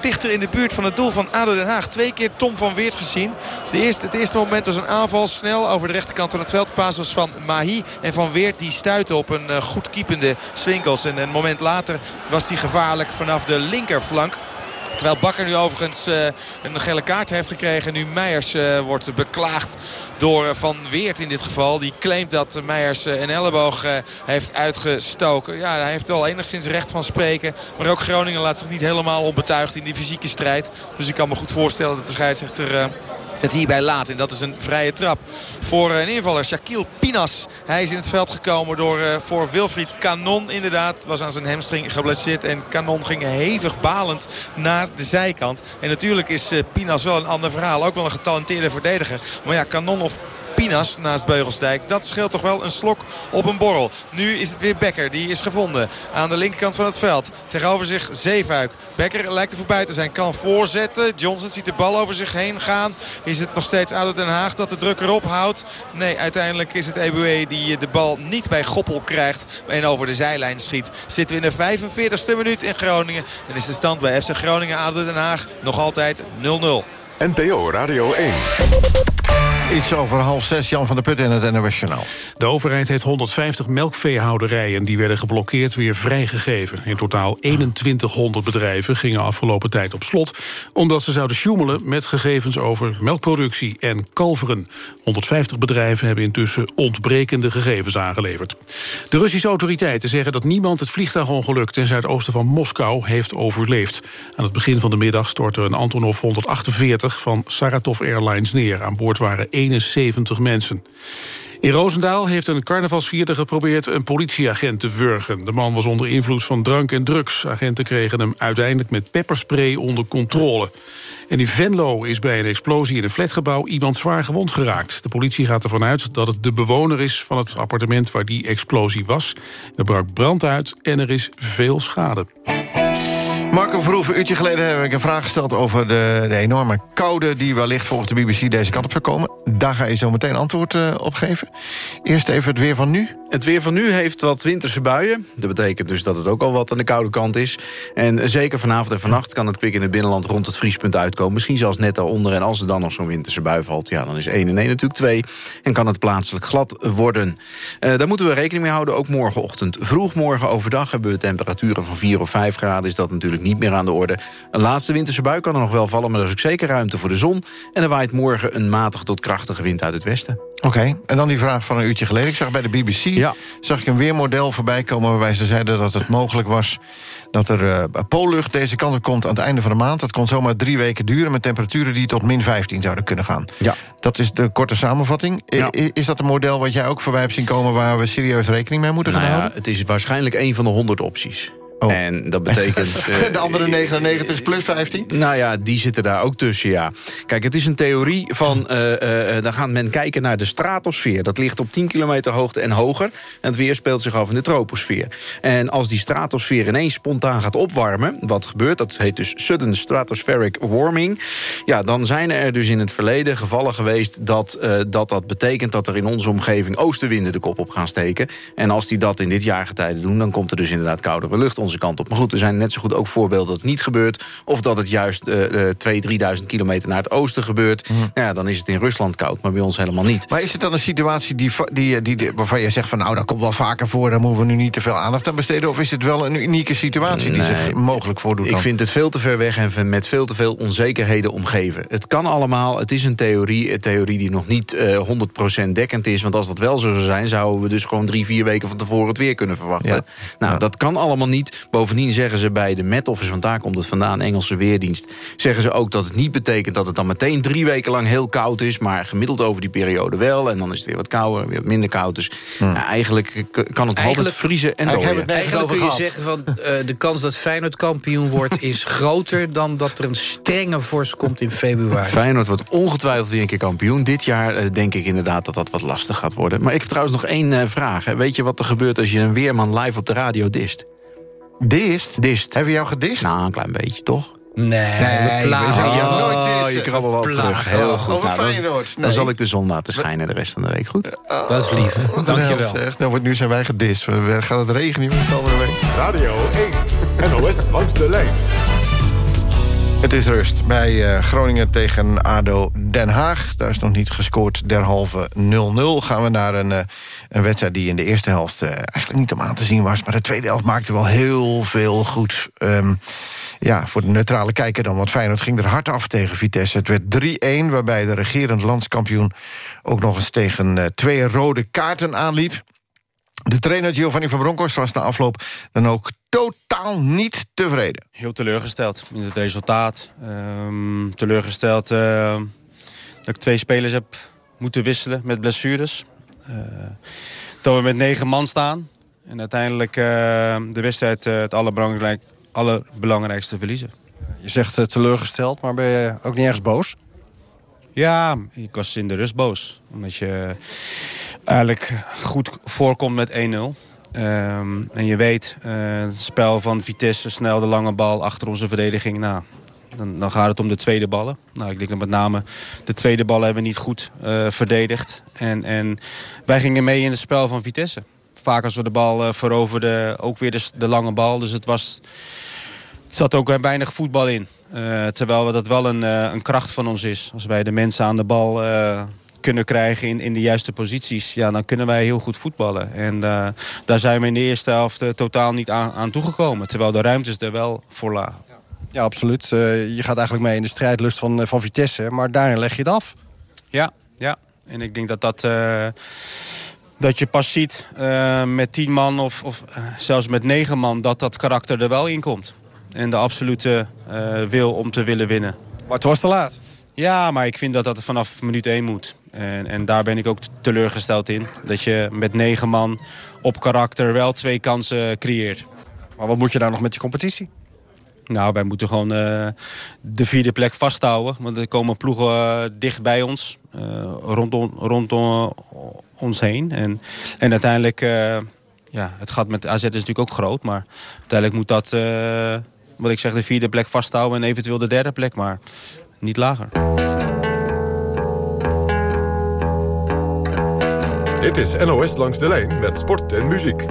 dichter in de buurt van het doel van ADO Den Haag. Twee keer Tom van Weert gezien. De eerste, het eerste moment was een aanval snel over de rechterkant van het veld. Paas was van Mahi. En Van Weert die stuitte op een eh, goed keepende Swinkels. En een moment later was hij gevaarlijk vanaf de linkerflank. Terwijl Bakker nu overigens uh, een gele kaart heeft gekregen. Nu Meijers uh, wordt beklaagd door Van Weert in dit geval. Die claimt dat Meijers uh, een elleboog heeft uitgestoken. Ja, hij heeft wel enigszins recht van spreken. Maar ook Groningen laat zich niet helemaal onbetuigd in die fysieke strijd. Dus ik kan me goed voorstellen dat de scheidsrechter het hierbij laat. En dat is een vrije trap voor een invaller. Shaquille Pinas. Hij is in het veld gekomen door, uh, voor Wilfried Canon. Inderdaad, was aan zijn hamstring geblesseerd. En Canon ging hevig balend naar de zijkant. En natuurlijk is Pinas wel een ander verhaal. Ook wel een getalenteerde verdediger. Maar ja, Canon of Pinas naast Beugelsdijk. Dat scheelt toch wel een slok op een borrel. Nu is het weer Becker. Die is gevonden aan de linkerkant van het veld. Tegenover zich Zeefuik. Becker lijkt er voorbij te zijn. Kan voorzetten. Johnson ziet de bal over zich heen gaan. Is het nog steeds ADO Den Haag dat de druk erop houdt? Nee, uiteindelijk is het Eboué die de bal niet bij Goppel krijgt. En over de zijlijn schiet. Zitten we in de 45ste minuut in Groningen. En is de stand bij FC Groningen ADO Den Haag nog altijd 0-0. NPO Radio 1. Iets over half zes, Jan van der Putten in het NOS. De overheid heeft 150 melkveehouderijen die werden geblokkeerd weer vrijgegeven. In totaal 2100 bedrijven gingen afgelopen tijd op slot... omdat ze zouden sjoemelen met gegevens over melkproductie en kalveren. 150 bedrijven hebben intussen ontbrekende gegevens aangeleverd. De Russische autoriteiten zeggen dat niemand het vliegtuigongeluk... ten zuidoosten van Moskou heeft overleefd. Aan het begin van de middag stortte een Antonov 148 van Saratov Airlines neer. Aan boord waren 71 mensen. In Roosendaal heeft een carnavalsvierder geprobeerd een politieagent te wurgen. De man was onder invloed van drank en drugs. Agenten kregen hem uiteindelijk met pepperspray onder controle. En in Venlo is bij een explosie in een flatgebouw iemand zwaar gewond geraakt. De politie gaat ervan uit dat het de bewoner is van het appartement waar die explosie was. Er brak brand uit en er is veel schade. Marco Verhoeven, een uurtje geleden heb ik een vraag gesteld... over de, de enorme koude die wellicht volgens de BBC deze kant op zou komen. Daar ga je zo meteen antwoord uh, op geven. Eerst even het weer van nu. Het weer van nu heeft wat winterse buien. Dat betekent dus dat het ook al wat aan de koude kant is. En zeker vanavond en vannacht kan het kwik in het binnenland... rond het vriespunt uitkomen. Misschien zelfs net daaronder. En als er dan nog zo'n winterse bui valt... ja, dan is 1 en 1 natuurlijk 2. En kan het plaatselijk glad worden. Uh, daar moeten we rekening mee houden, ook morgenochtend. Vroeg morgen overdag hebben we temperaturen van 4 of 5 graden. Is dat natuurlijk niet meer aan de orde. Een laatste winterse bui kan er nog wel vallen... maar er is ook zeker ruimte voor de zon. En er waait morgen een matige tot krachtige wind uit het westen. Oké, okay. en dan die vraag van een uurtje geleden. Ik zag bij de BBC ja. Zag ik een weermodel voorbij komen... waarbij ze zeiden dat het mogelijk was dat er uh, poollucht deze kant op komt aan het einde van de maand. Dat kon zomaar drie weken duren met temperaturen die tot min 15 zouden kunnen gaan. Ja. Dat is de korte samenvatting. Ja. Is dat een model wat jij ook voorbij hebt zien komen... waar we serieus rekening mee moeten nou gaan ja, houden? Het is waarschijnlijk een van de 100 opties. Oh. En dat betekent... Uh, de andere 99 is plus 15? Nou ja, die zitten daar ook tussen, ja. Kijk, het is een theorie van... Uh, uh, dan gaat men kijken naar de stratosfeer. Dat ligt op 10 kilometer hoogte en hoger. En het weer speelt zich af in de troposfeer. En als die stratosfeer ineens spontaan gaat opwarmen... wat gebeurt, dat heet dus sudden stratospheric warming... ja, dan zijn er dus in het verleden gevallen geweest... dat dat, dat betekent dat er in onze omgeving oostenwinden de kop op gaan steken. En als die dat in dit jaargetijde doen... dan komt er dus inderdaad koudere lucht onze kant op. Maar goed, er zijn net zo goed ook voorbeelden dat het niet gebeurt. Of dat het juist uh, 2.000, 3.000 kilometer naar het oosten gebeurt. Mm. Ja, dan is het in Rusland koud, maar bij ons helemaal niet. Maar is het dan een situatie die, die, die, die, waarvan je zegt van... nou, dat komt wel vaker voor, daar moeten we nu niet te veel aandacht aan besteden? Of is het wel een unieke situatie die zich mogelijk voordoet? Ik dan? vind het veel te ver weg en met veel te veel onzekerheden omgeven. Het kan allemaal, het is een theorie, een theorie die nog niet uh, 100% dekkend is. Want als dat wel zo zou zijn, zouden we dus gewoon drie, vier weken van tevoren het weer kunnen verwachten. Ja. Nou, ja. dat kan allemaal niet. Bovendien zeggen ze bij de Met Office, want daar komt het vandaan, Engelse Weerdienst... zeggen ze ook dat het niet betekent dat het dan meteen drie weken lang heel koud is... maar gemiddeld over die periode wel. En dan is het weer wat kouder, weer wat minder koud. Dus hmm. eigenlijk kan het eigenlijk, altijd vriezen en dooien. Eigenlijk kun je gehad. zeggen van uh, de kans dat Feyenoord kampioen wordt... is groter dan dat er een strenge vorst komt in februari. Feyenoord wordt ongetwijfeld weer een keer kampioen. Dit jaar uh, denk ik inderdaad dat dat wat lastig gaat worden. Maar ik heb trouwens nog één uh, vraag. Hè. Weet je wat er gebeurt als je een weerman live op de radio dist? Dist? Dist. Hebben we jou gedist? Nou, een klein beetje, toch? Nee, nee we plagen je oh, nooit dissen. je krabbel wel terug. Heel goed. Over nou, dan, zal ik de zon laten schijnen de rest van de week. Goed? Oh, dat is lief. Dankjewel. Zeg. Nou, nu zijn wij gedist. Gaat het regenen de komende week? Radio 1. NOS langs de lijn. Het is rust bij uh, Groningen tegen ADO Den Haag. Daar is nog niet gescoord derhalve 0-0. Gaan we naar een, uh, een wedstrijd die in de eerste helft uh, eigenlijk niet om aan te zien was. Maar de tweede helft maakte wel heel veel goed. Um, ja, voor de neutrale kijker dan. Want Feyenoord ging er hard af tegen Vitesse. Het werd 3-1, waarbij de regerend landskampioen... ook nog eens tegen twee rode kaarten aanliep. De trainer Giovanni van Bronckhorst was na afloop dan ook totaal niet tevreden. Heel teleurgesteld in het resultaat. Um, teleurgesteld uh, dat ik twee spelers heb moeten wisselen met blessures. Uh, dat we met negen man staan. En uiteindelijk uh, de wedstrijd het allerbelangrijkste, allerbelangrijkste verliezen. Je zegt teleurgesteld, maar ben je ook niet ergens boos? Ja, ik was in de rust boos. Omdat je eigenlijk goed voorkomt met 1-0. Um, en je weet, uh, het spel van Vitesse, snel de lange bal achter onze verdediging. Nou, dan, dan gaat het om de tweede ballen. Nou, ik denk dat met name de tweede ballen hebben we niet goed uh, verdedigd. En, en wij gingen mee in het spel van Vitesse. Vaak als we de bal uh, veroverden, ook weer de, de lange bal. Dus het, was, het zat ook weinig voetbal in. Uh, terwijl dat wel een, een kracht van ons is. Als wij de mensen aan de bal kunnen krijgen in, in de juiste posities... Ja, dan kunnen wij heel goed voetballen. En eh, daar zijn we in de eerste helft eh, totaal niet aan, aan toegekomen. Terwijl de ruimtes er wel voor lagen. Ja, absoluut. Eh, je gaat eigenlijk mee in de strijdlust van, van Vitesse. Maar daarin leg je het af. Ja, ja. En ik denk dat dat... dat je pas ziet met tien man of, of zelfs met negen man... dat dat karakter er wel in komt. En de absolute wil om te willen winnen. Maar het was te laat. Ja, maar ik vind dat dat vanaf minuut één moet. En, en daar ben ik ook teleurgesteld in. Dat je met negen man op karakter wel twee kansen creëert. Maar wat moet je daar nog met die competitie? Nou, wij moeten gewoon eh, de vierde plek vasthouden. Want er komen ploegen eh, dicht bij ons. eh, rondom, rondom ons heen. En, en uiteindelijk... ja, het gaat met AZ is natuurlijk ook groot. Maar uiteindelijk moet dat... wat ik zeg, de vierde plek vasthouden. En eventueel de derde plek. Maar niet lager. Dit is NOS Langs de Lijn met sport en muziek.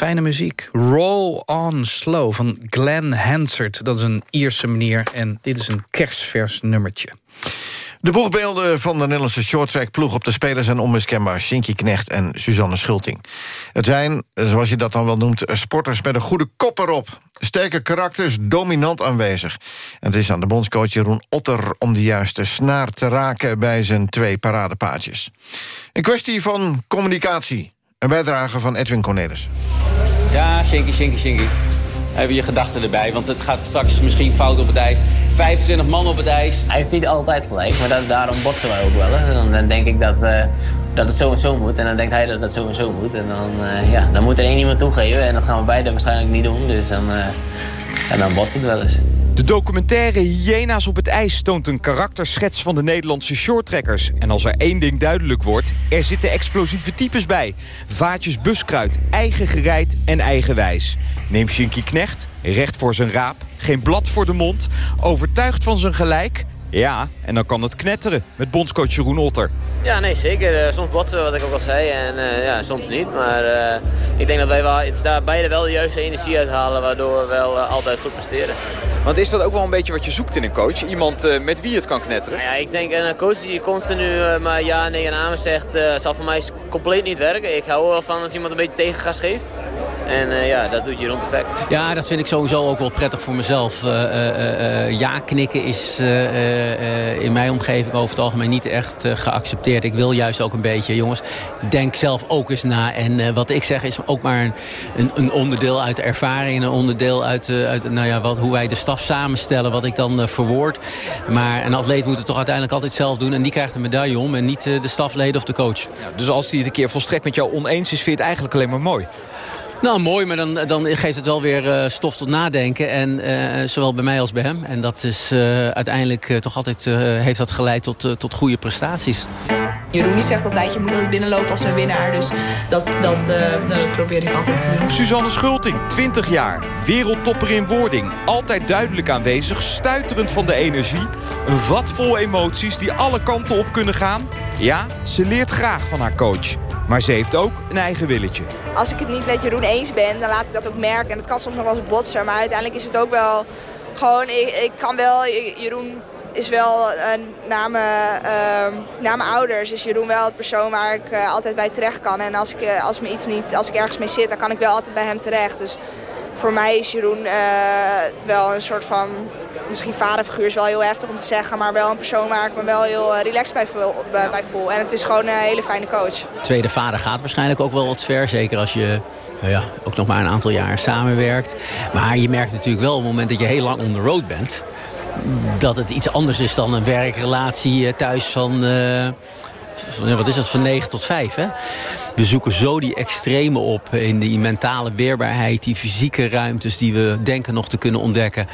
Fijne muziek. Roll on Slow van Glenn Hansard. Dat is een Ierse meneer en dit is een kerstvers nummertje. De boegbeelden van de Nederlandse shorttrack ploeg op de Spelen zijn onmiskenbaar. Shinky Knecht en Suzanne Schulting. Het zijn, zoals je dat dan wel noemt, sporters met een goede kop erop. Sterke karakters, dominant aanwezig. En het is aan de bondscoach Jeroen Otter om de juiste snaar te raken... bij zijn twee paradepaadjes. Een kwestie van communicatie. Een bijdrage van Edwin Cornelis. Ja, shinky, shinky, shinky. Even je gedachten erbij, want het gaat straks misschien fout op het ijs. 25 man op het ijs. Hij heeft niet altijd gelijk, maar daarom botsen wij ook wel. Hè. Dan, dan denk ik dat, eh, dat het zo en zo moet. En dan denkt hij dat het zo en zo moet. En dan, eh, ja, dan moet er één iemand toegeven. En dat gaan we beide waarschijnlijk niet doen. Dus dan, uh, en dan botst het wel eens. De documentaire Hyena's op het ijs toont een karakterschets van de Nederlandse shorttrekkers. En als er één ding duidelijk wordt, er zitten explosieve types bij. Vaatjes buskruid, eigen gereid en eigenwijs. Neem Shinky Knecht, recht voor zijn raap, geen blad voor de mond... overtuigd van zijn gelijk... Ja, en dan kan het knetteren met bondscoach Jeroen Otter. Ja, nee, zeker. Uh, soms botsen we, wat ik ook al zei, en uh, ja, soms niet. Maar uh, ik denk dat wij wel, daar beide wel de juiste energie uithalen... waardoor we wel altijd goed presteren. Want is dat ook wel een beetje wat je zoekt in een coach? Iemand met wie het kan knetteren? Nou ja, ik denk een coach die continu maar ja, nee en amen zegt... zal voor mij compleet niet werken. Ik hou er wel van als iemand een beetje tegengas geeft. En uh, ja, dat doet Jeroen perfect. Ja, dat vind ik sowieso ook wel prettig voor mezelf. Uh, uh, ja knikken is in mijn omgeving over het algemeen niet echt geaccepteerd. Ik wil juist ook een beetje, jongens, denk zelf ook eens na. En wat ik zeg is ook maar een, een, een onderdeel uit de ervaring. Een onderdeel uit, uit nou ja, wat, hoe wij de staf samenstellen, wat ik dan verwoord. Maar een atleet moet het toch uiteindelijk altijd zelf doen. En die krijgt een medaille om en niet de stafleden of de coach. Ja, dus als hij het een keer volstrekt met jou oneens is, vind je het eigenlijk alleen maar mooi? Nou, mooi, maar dan, dan geeft het wel weer uh, stof tot nadenken. En uh, zowel bij mij als bij hem. En dat is uh, uiteindelijk toch altijd heeft dat geleid tot, tot goede prestaties. Jeroen die zegt altijd, je moet altijd binnenlopen als een winnaar. Dus dat, dat, dat probeer ik altijd te doen. Suzanne Schulting, 20 jaar. Wereldtopper in wording. Altijd duidelijk aanwezig. Stuiterend van de energie. Een vat vol emoties die alle kanten op kunnen gaan. Ja, ze leert graag van haar coach. Maar ze heeft ook een eigen willetje. Als ik het niet met Jeroen eens ben, dan laat ik dat ook merken. En het kan soms nog wel eens botsen, maar uiteindelijk is het ook wel... Gewoon, ik, ik kan wel... Jeroen is wel, na, mijn, uh, na mijn ouders, is Jeroen wel het persoon waar ik uh, altijd bij terecht kan. En als ik, uh, als, me iets niet, als ik ergens mee zit, dan kan ik wel altijd bij hem terecht. Dus voor mij is Jeroen wel een soort van misschien vaderfiguur is wel heel heftig om te zeggen, maar wel een persoon waar ik me wel heel uh, relaxed bij voel, bij voel. En het is gewoon een hele fijne coach. Tweede vader gaat waarschijnlijk ook wel wat ver, zeker als je nou ja, ook nog maar een aantal jaar samenwerkt. Maar je merkt natuurlijk wel op het moment dat je heel lang on the road bent, dat het iets anders is dan een werkrelatie thuis van, van wat is dat, van 9 tot 5. Hè? We zoeken zo die extreme op in die mentale weerbaarheid... die fysieke ruimtes die we denken nog te kunnen ontdekken.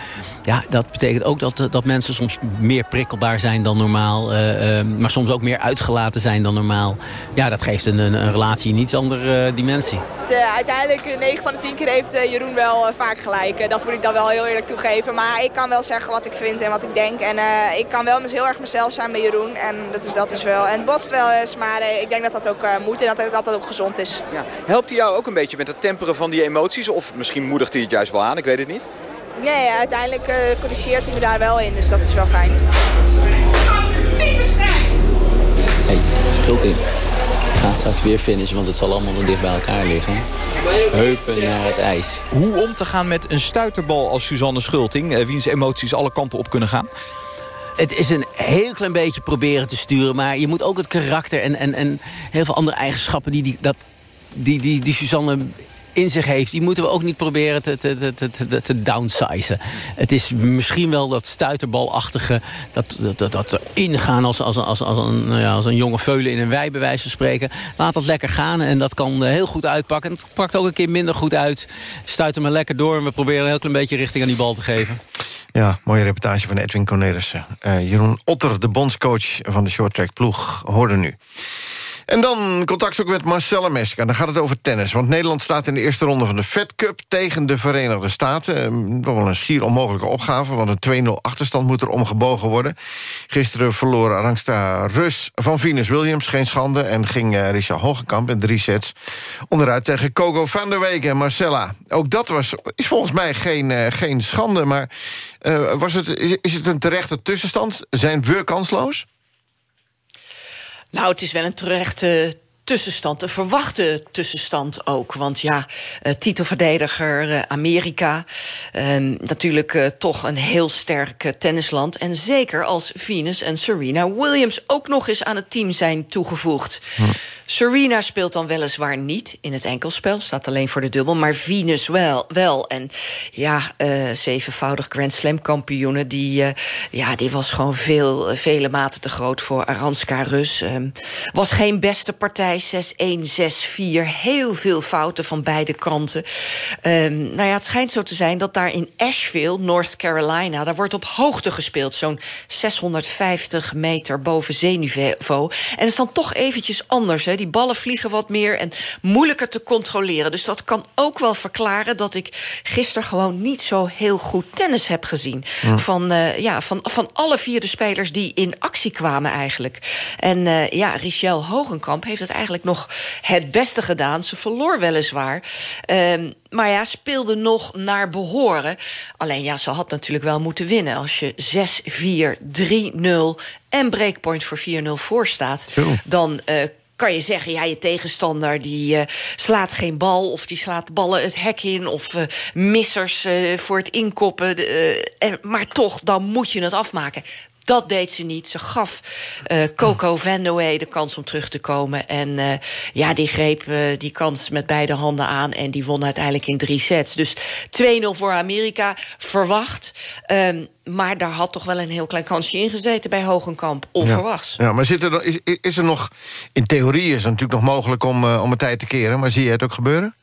Ja, dat betekent ook dat, dat mensen soms meer prikkelbaar zijn dan normaal... Uh, uh, maar soms ook meer uitgelaten zijn dan normaal. Ja, dat geeft een, een, een relatie een iets andere uh, dimensie. De, uiteindelijk, 9 van de 10 keer heeft Jeroen wel vaak gelijk. dat moet ik dan wel heel eerlijk toegeven. Maar ik kan wel zeggen wat ik vind en wat ik denk. En ik kan wel heel erg mezelf zijn bij Jeroen. En dat is, dat is wel. En het botst wel eens, maar ik denk dat dat ook moet en dat, dat dat ook gezond is. Ja. Helpt hij jou ook een beetje met het temperen van die emoties? Of misschien moedigt hij het juist wel aan, ik weet het niet. Nee, uiteindelijk uh, corrigeert hij me daar wel in, dus dat is wel fijn. Hey, Schulting. We gaan straks weer finishen, want het zal allemaal nog dicht bij elkaar liggen. Heupen naar het ijs. Hoe om te gaan met een stuiterbal als Suzanne Schulting... Eh, wiens emoties alle kanten op kunnen gaan? Het is een heel klein beetje proberen te sturen. Maar je moet ook het karakter en, en, en heel veel andere eigenschappen... die, die, dat, die, die, die Suzanne in zich heeft... die moeten we ook niet proberen te, te, te, te, downsizen. Het is misschien wel dat stuiterbalachtige... dat, dat, dat erin gaan als, als, als, als, een, nou ja, als een jonge veulen in een wei, bij wijze van spreken. Laat dat lekker gaan en dat kan heel goed uitpakken. En het pakt ook een keer minder goed uit. Stuit hem lekker door en we proberen een heel klein beetje richting aan die bal te geven. Ja, mooie reportage van Edwin Cornelissen. Uh, Jeroen Otter, de bondscoach van de shorttrack ploeg, hoorde nu. En dan contact ook met Marcella Meska. Dan gaat het over tennis. Want Nederland staat in de eerste ronde van de Fed Cup... tegen de Verenigde Staten. Nog wel een schier onmogelijke opgave... want een 2-0 achterstand moet er omgebogen worden. Gisteren verloor Arangsta Rus van Venus Williams. Geen schande. En ging uh, Richard Hogenkamp in drie sets onderuit tegen Kogo van der Week en Marcella. Ook dat was, is volgens mij geen, uh, geen schande. Maar uh, was het, is het een terechte tussenstand? Zijn we kansloos? Nou, het is wel een terechte tussenstand, een verwachte tussenstand ook. Want ja, uh, titelverdediger uh, Amerika, uh, natuurlijk toch een heel sterk tennisland. En zeker als Venus en Serena Williams ook nog eens aan het team zijn toegevoegd. Serena speelt dan weliswaar niet in het enkelspel. Staat alleen voor de dubbel. Maar Venus wel. wel. En ja, uh, zevenvoudig Grand Slam kampioene... Die, uh, ja, die was gewoon veel, vele maten te groot voor Aranska Rus. Um, was geen beste partij. 6-1, 6-4. Heel veel fouten van beide kanten. Um, nou ja, het schijnt zo te zijn dat daar in Asheville, North Carolina... daar wordt op hoogte gespeeld. Zo'n 650 meter boven zeeniveau. En het is dan toch eventjes anders. Hè. Die ballen vliegen wat meer en moeilijker te controleren. Dus dat kan ook wel verklaren dat ik gisteren gewoon niet zo heel goed tennis heb gezien. Ja. Van, uh, ja, van, van alle vier de spelers die in actie kwamen eigenlijk. En uh, ja, Richel Hogenkamp heeft het eigenlijk nog het beste gedaan. Ze verloor weliswaar. Uh, maar ja, speelde nog naar behoren. Alleen ja, ze had natuurlijk wel moeten winnen. Als je 6-4, 3-0 en breakpoint voor 4-0 voor staat... Zo. dan uh, kan je zeggen, ja, je tegenstander die uh, slaat geen bal... of die slaat ballen het hek in... of uh, missers uh, voor het inkoppen. en, maar toch, dan moet je het afmaken. Dat deed ze niet. Ze gaf uh, Coco Vandewey de kans om terug te komen. En uh, ja, die greep uh, die kans met beide handen aan. En die won uiteindelijk in drie sets. Dus 2-0 voor Amerika. Verwacht. Um, maar daar had toch wel een heel klein kansje in gezeten bij Hogenkamp. Onverwachts. Ja, ja maar zit er, is, is er nog... In theorie is het natuurlijk nog mogelijk om, om een tijd te keren. Maar zie je het ook gebeuren?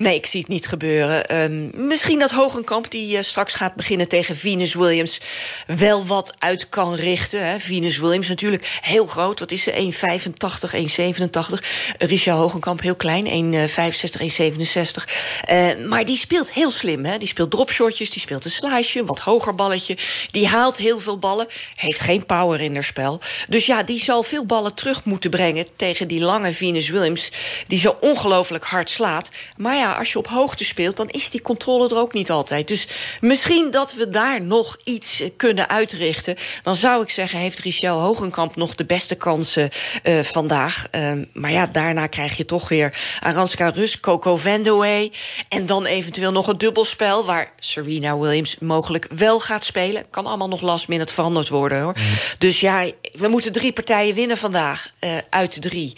Nee, ik zie het niet gebeuren. Um, misschien dat Hogenkamp, die uh, straks gaat beginnen tegen Venus Williams... wel wat uit kan richten. Hè. Venus Williams natuurlijk heel groot. Wat is ze? 1,85, 1,87. Richard Hogenkamp heel klein, 1,65, 1,67. Uh, maar die speelt heel slim. Hè. Die speelt dropshotjes, die speelt een sliceje, wat hoger balletje. Die haalt heel veel ballen, heeft geen power in haar spel. Dus ja, die zal veel ballen terug moeten brengen... tegen die lange Venus Williams, die zo ongelooflijk hard slaat. Maar ja, als je op hoogte speelt, dan is die controle er ook niet altijd. Dus misschien dat we daar nog iets kunnen uitrichten. Dan zou ik zeggen, heeft Richel Hogenkamp nog de beste kansen uh, vandaag. Uh, maar ja, daarna krijg je toch weer Aranska Rus, Coco Vandewey... en dan eventueel nog een dubbelspel... waar Serena Williams mogelijk wel gaat spelen. Kan allemaal nog last minute veranderd worden, hoor. Mm. Dus ja, we moeten drie partijen winnen vandaag uh, uit drie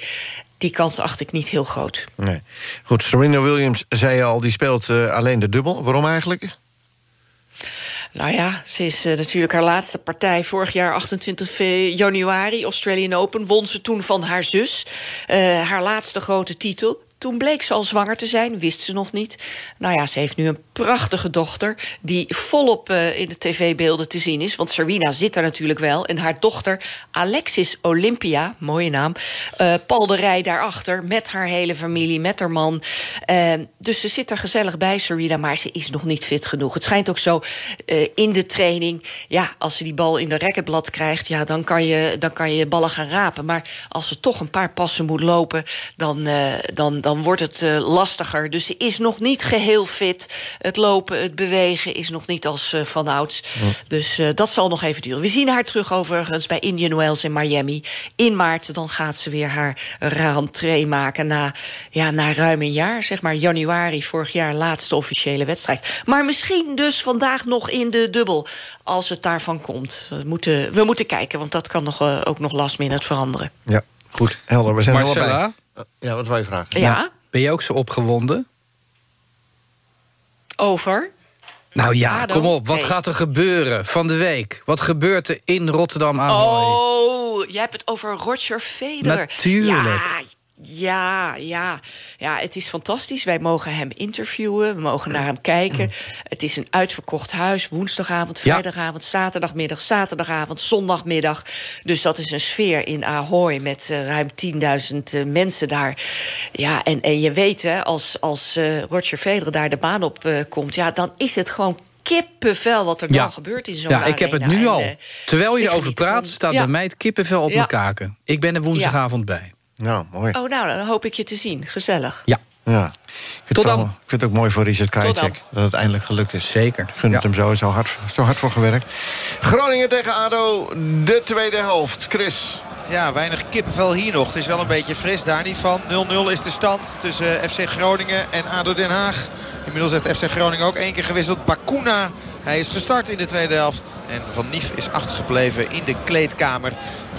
die kans acht ik niet heel groot. Nee. Goed, Serena Williams zei al, die speelt uh, alleen de dubbel. Waarom eigenlijk? Nou ja, ze is uh, natuurlijk haar laatste partij. Vorig jaar 28 januari, Australian Open, won ze toen van haar zus. Uh, haar laatste grote titel. Toen bleek ze al zwanger te zijn, wist ze nog niet. Nou ja, ze heeft nu een prachtige dochter... die volop uh, in de tv-beelden te zien is. Want Serena zit er natuurlijk wel. En haar dochter Alexis Olympia, mooie naam... Uh, daarachter, met haar hele familie, met haar man. Uh, dus ze zit er gezellig bij, Serena, maar ze is nog niet fit genoeg. Het schijnt ook zo in de training... ja, als ze die bal in de racketblad krijgt... ja, dan kan je, dan kan je ballen gaan rapen. Maar als ze toch een paar passen moet lopen... dan, dan, dan dan wordt het uh, lastiger. Dus ze is nog niet geheel fit. Het lopen, het bewegen is nog niet als uh, van ouds. Ja. Dus uh, dat zal nog even duren. We zien haar terug overigens bij Indian Wells in Miami. In maart dan gaat ze weer haar rentree maken... na, ja, na ruim een jaar, zeg maar januari vorig jaar... laatste officiële wedstrijd. Maar misschien dus vandaag nog in de dubbel... als het daarvan komt. We moeten, we moeten kijken, want dat kan nog, ook nog last minute veranderen. Ja, goed, helder. We zijn Marcella? er allebei. Ja, wat wil je vragen? Ja. Ben je ook zo opgewonden? Over? Nou ja, Ado? kom op. Wat Nee. gaat er gebeuren van de week? Wat gebeurt er in Rotterdam aan Oh, jij hebt het over Roger Federer. Natuurlijk. Ja, ja, ja. Ja, het is fantastisch. Wij mogen hem interviewen. We mogen naar hem kijken. Het is een uitverkocht huis. Woensdagavond, Ja. vrijdagavond, zaterdagmiddag, zaterdagavond, zondagmiddag. Dus dat is een sfeer in Ahoy met uh, ruim 10.000 uh, mensen daar. Ja, en, en je weet, hè, als, als uh, Roger Federer daar de baan op komt... ja, dan is het gewoon kippenvel wat er Ja. dan gebeurt in zo'n Ja, ik heb het nu En, al. eh, Terwijl je erover praat, staat Ja. bij mij het kippenvel op mijn kaken. Ik ben er woensdagavond bij. Nou, mooi. Oh, nou, dan hoop ik je te zien. Gezellig. Ja. Ja. Ik vind, Tot wel- dan. ik vind het ook mooi voor Richard Tot Krajicek dat het eindelijk gelukt is. Zeker. Gun het hem zo, zo hard, zo hard voor gewerkt. Groningen tegen ADO, de tweede helft. Chris. Ja, weinig kippenvel hier nog. Het is wel een beetje fris, daar niet van. 0-0 is de stand tussen FC Groningen en ADO Den Haag. Inmiddels heeft FC Groningen ook één keer gewisseld. Bakuna, hij is gestart in de tweede helft. En Van Nief is achtergebleven in de kleedkamer.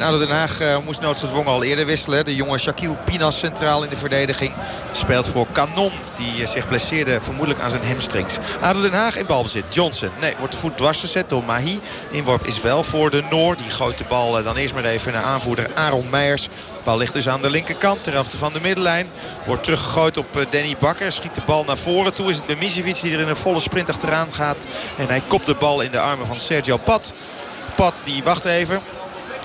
ADO Den Haag uh, moest noodgedwongen al eerder wisselen. De jonge Shaquille Pinas centraal in de verdediging. Speelt voor Canon, die uh, zich blesseerde vermoedelijk aan zijn hamstrings. ADO Den Haag in balbezit. Johnson, nee, wordt de voet dwars gezet door Mahi. Inworp is wel voor de Noor. Die gooit de bal uh, dan eerst maar even naar aanvoerder Aaron Meijers. De bal ligt dus aan de linkerkant, ter van de middenlijn. Wordt teruggegooid op Danny Bakker. Schiet de bal naar voren toe. Is het Bemisevic die er in een volle sprint achteraan gaat. En hij kopt de bal in de armen van Sergio Pat. Pat die wacht even.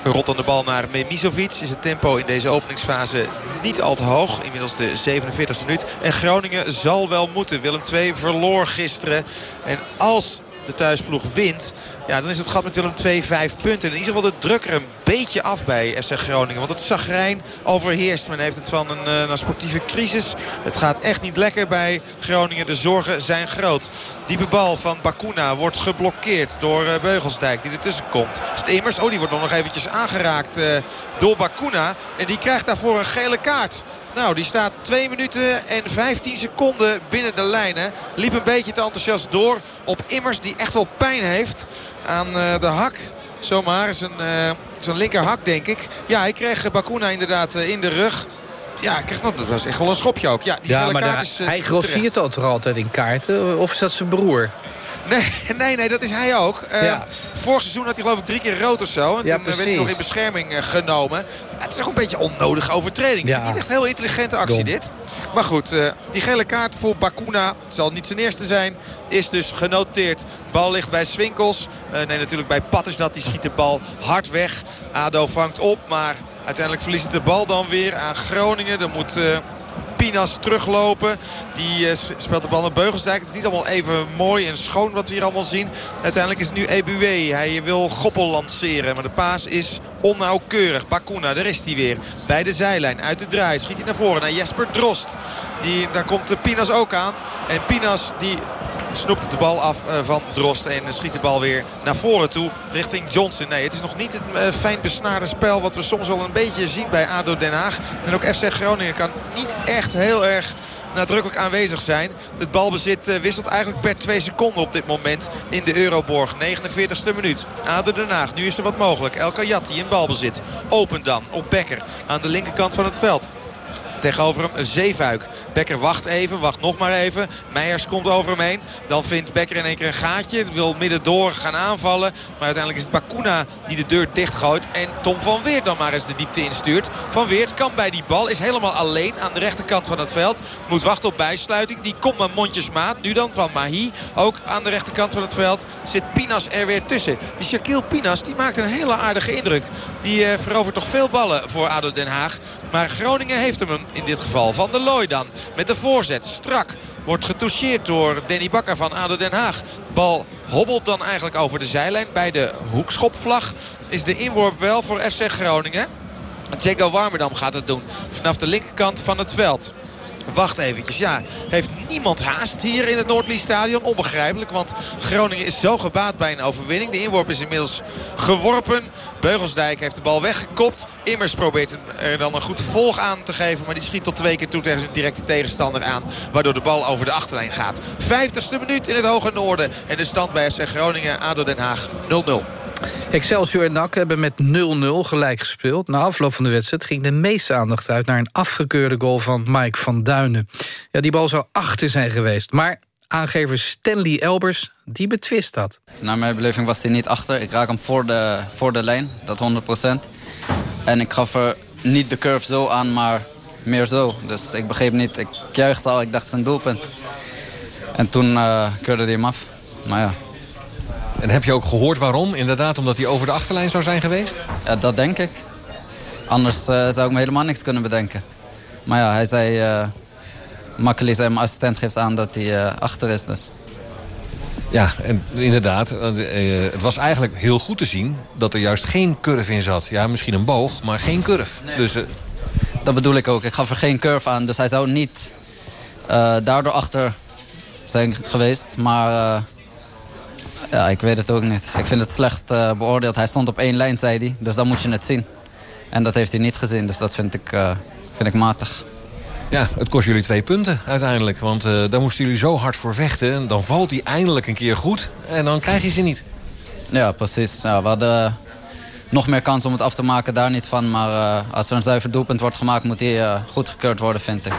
Rot dan de bal naar Memizovic. Is het tempo in deze openingsfase niet al te hoog. Inmiddels de 47e minuut. En Groningen zal wel moeten. Willem II verloor gisteren. En als de thuisploeg wint... Ja, dan is het gat met Willem 2 vijf punten. In ieder geval de druk er een beetje af bij FC Groningen. Want het zagrijn overheerst. Men heeft het van een, uh, een sportieve crisis. Het gaat echt niet lekker bij Groningen. De zorgen zijn groot. Diepe bal van Bakuna wordt geblokkeerd door uh, Beugelsdijk die ertussen komt. Immers? Oh, die wordt nog eventjes aangeraakt uh, door Bakuna. En die krijgt daarvoor een gele kaart. Nou, die staat 2 minuten en 15 seconden binnen de lijnen. Liep een beetje te enthousiast door op Immers die echt wel pijn heeft aan uh, de hak. Zomaar, zijn, uh, zijn linkerhak denk ik. Ja, hij kreeg Bakuna inderdaad in de rug. Ja, kreeg, nou, dat was echt wel een schopje ook. Ja, die ja maar kaart is, hij grossiert toch altijd in kaarten? Of is dat zijn broer? Nee, nee, nee, dat is hij ook. Uh, Ja. Vorig seizoen had hij geloof ik drie keer rood of zo. En Ja, toen uh, werd hij nog in bescherming uh, genomen. Ja, het is ook een beetje onnodige overtreding. Ik Ja. het niet echt een heel intelligente actie Dom. dit. Maar goed, uh, die gele kaart voor Bakuna. Het zal niet zijn eerste zijn. Is dus genoteerd. Bal ligt bij Swinkels. Uh, nee, natuurlijk bij Pat is dat. Die schiet de bal hard weg. ADO vangt op, maar uiteindelijk verliest het de bal dan weer aan Groningen. Dan moet... uh, Pinas teruglopen. Die eh, speelt de bal naar Beugelsdijk. Het is niet allemaal even mooi en schoon wat we hier allemaal zien. Uiteindelijk is het nu Ebuwe. Hij wil Goppel lanceren. Maar de paas is onnauwkeurig. Bakuna, daar is hij weer. Bij de zijlijn. Uit de draai. Schiet hij naar voren naar Jesper Drost. Die, daar komt Pinas ook aan. En Pinas die snoept de bal af eh, van Drost. En eh, schiet de bal weer naar voren toe richting Johnson. Nee, het is nog niet het eh, fijn besnaarde spel wat we soms wel een beetje zien bij ADO Den Haag. En ook FC Groningen kan niet echt heel erg nadrukkelijk aanwezig zijn. Het balbezit wisselt eigenlijk per twee seconden op dit moment in de Euroborg. 49ste minuut. ADO Den Haag. Nu is er wat mogelijk. El Kayati in balbezit. Open dan op Becker aan de linkerkant van het veld. Tegenover hem Zeefuik. Becker wacht even, wacht nog maar even. Meijers komt over hem heen. Dan vindt Becker in één keer een gaatje. Wil midden door gaan aanvallen. Maar uiteindelijk is het Bakuna die de deur dichtgooit. En Tom van Weert dan maar eens de diepte instuurt. Van Weert kan bij die bal. Is helemaal alleen aan de rechterkant van het veld. Moet wachten op bijsluiting. Die komt maar mondjesmaat. Nu dan van Mahi. Ook aan de rechterkant van het veld zit Pinas er weer tussen. Die Shaquille Pinas die maakt een hele aardige indruk. Die eh, verovert toch veel ballen voor ADO Den Haag. Maar Groningen heeft hem in dit geval. Van der Looy dan met de voorzet. Strak wordt getoucheerd door Danny Bakker van ADO Den Haag. Bal hobbelt dan eigenlijk over de zijlijn. Bij de hoekschopvlag is de inworp wel voor FC Groningen. Jago Warmerdam gaat het doen. Vanaf de linkerkant van het veld. Wacht eventjes, ja. Heeft niemand haast hier in het Noordlie Stadion? Onbegrijpelijk, want Groningen is zo gebaat bij een overwinning. De inworp is inmiddels geworpen. Beugelsdijk heeft de bal weggekopt. Immers probeert er dan een goed vervolg aan te geven. Maar die schiet tot twee keer toe tegen zijn directe tegenstander aan. Waardoor de bal over de achterlijn gaat. 50ste minuut in het hoge noorden. En de stand bij FC Groningen, ADO Den Haag 0-0. Excelsior en NAC hebben met 0-0 gelijk gespeeld. Na afloop van de wedstrijd ging de meeste aandacht uit... naar een afgekeurde goal van Mike van Duinen. Ja, die bal zou achter zijn geweest. Maar aangever Stanley Elbers, die betwist dat. Naar mijn beleving was hij niet achter. Ik raak hem voor de, voor de lijn, dat 100%. En ik gaf er niet de curve zo aan, maar meer zo. Dus ik begreep niet. Ik juichte al, ik dacht zijn doelpunt. En toen eh, keurde hij hem af. Maar ja. En heb je ook gehoord waarom? Inderdaad, omdat hij over de achterlijn zou zijn geweest? Ja, dat denk ik. Anders eh, zou ik me helemaal niks kunnen bedenken. Maar ja, hij zei... eh Makkeli zei mijn assistent geeft aan dat hij eh, achter is. Dus. Ja, en inderdaad. het was eigenlijk heel goed te zien dat er juist geen curve in zat. Ja, misschien een boog, maar geen curve. Dus, Dat bedoel ik ook. Ik gaf er geen curve aan. Dus hij zou niet daardoor achter zijn geweest. Maar ja, ik weet het ook niet. Ik vind het slecht eh, beoordeeld. Hij stond op één lijn, zei hij. Dus dan moet je het zien. En dat heeft hij niet gezien. Dus dat vind ik, eh, vind ik matig. ja, het kost jullie twee punten uiteindelijk. Want eh, daar moesten jullie zo hard voor vechten. En Dan valt hij eindelijk een keer goed. En dan krijg je ze niet. Ja, precies. Ja, we hadden nog meer kans om het af te maken, daar niet van. Maar als er een zuiver doelpunt wordt gemaakt, moet die uh, goedgekeurd worden, vind ik.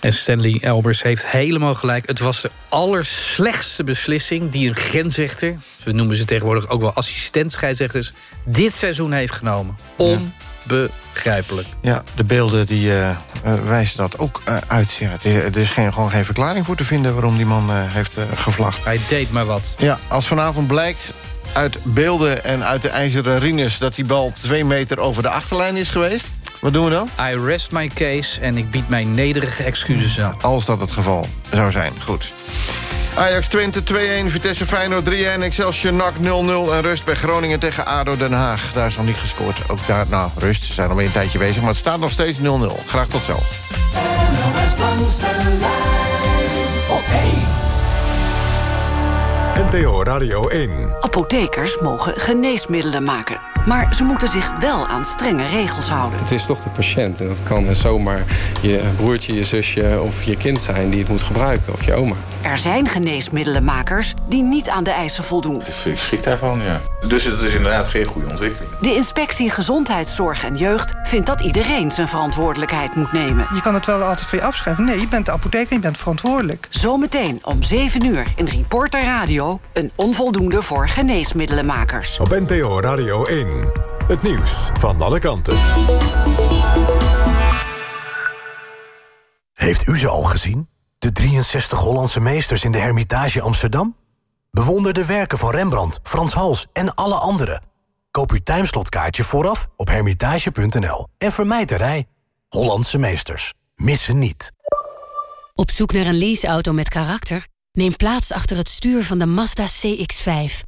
En Stanley Elbers heeft helemaal gelijk. Het was de allerslechtste beslissing die een grensrechter... we noemen ze tegenwoordig ook wel assistent-scheidsrechters... dit seizoen heeft genomen. Onbegrijpelijk. Ja, de beelden die uh, wijzen dat ook uh, uit. Ja, er is geen, gewoon geen verklaring voor te vinden... waarom die man heeft gevlacht. Hij deed maar wat. Ja, als vanavond blijkt uit beelden en uit de ijzeren rines... dat die bal twee meter over de achterlijn is geweest... Wat doen we dan? I rest my case en ik bied mijn nederige excuses aan. Als dat het geval zou zijn, goed. Ajax Twente 2-1, Vitesse Feyenoord 3-1, Excelsior NAC 0-0... en rust bij Groningen tegen ADO Den Haag. Daar is nog niet gescoord. Ook daar, nou, rust, ze zijn alweer een tijdje bezig... maar het staat nog steeds 0-0. Graag tot zo. NTO Radio 1. Apothekers mogen geneesmiddelen maken. Maar ze moeten zich wel aan strenge regels houden. Het is toch de patiënt. En dat kan zomaar je broertje, je zusje of je kind zijn die het moet gebruiken. Of je oma. Er zijn geneesmiddelenmakers die niet aan de eisen voldoen. Ik schrik daarvan, ja. Dus het is inderdaad geen goede ontwikkeling. De inspectie Gezondheidszorg en Jeugd vindt dat iedereen zijn verantwoordelijkheid moet nemen. Je kan het wel altijd van je afschrijven. Nee, je bent de apotheker en je bent verantwoordelijk. Zometeen om 7 uur in Reporter Radio... een onvoldoende voor geneesmiddelenmakers. Op NTO Radio 1. Het nieuws van alle kanten. Heeft u ze al gezien? De 63 Hollandse meesters in de Hermitage Amsterdam? Bewonder de werken van Rembrandt, Frans Hals en alle anderen. Koop uw timeslotkaartje vooraf op hermitage.nl en vermijd de rij. Hollandse meesters. Missen niet. Op zoek naar een leaseauto met karakter? Neem plaats achter het stuur van de Mazda CX-5.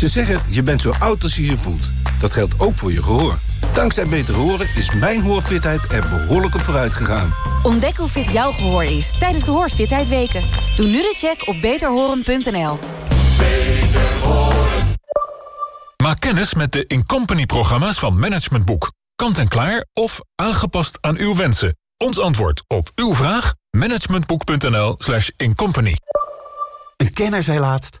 Ze zeggen, je bent zo oud als je je voelt. Dat geldt ook voor je gehoor. Dankzij Beter Horen is mijn hoorfitheid er behoorlijk op vooruit gegaan. Ontdek hoe fit jouw gehoor is tijdens de Hoorfitheid Weken. Doe nu de check op beterhoren.nl. Maak kennis met de Incompany-programma's van Management Boek. Kant en klaar of aangepast aan uw wensen. Ons antwoord op uw vraag? managementboek.nl slash incompany. Een kenner zei laatst...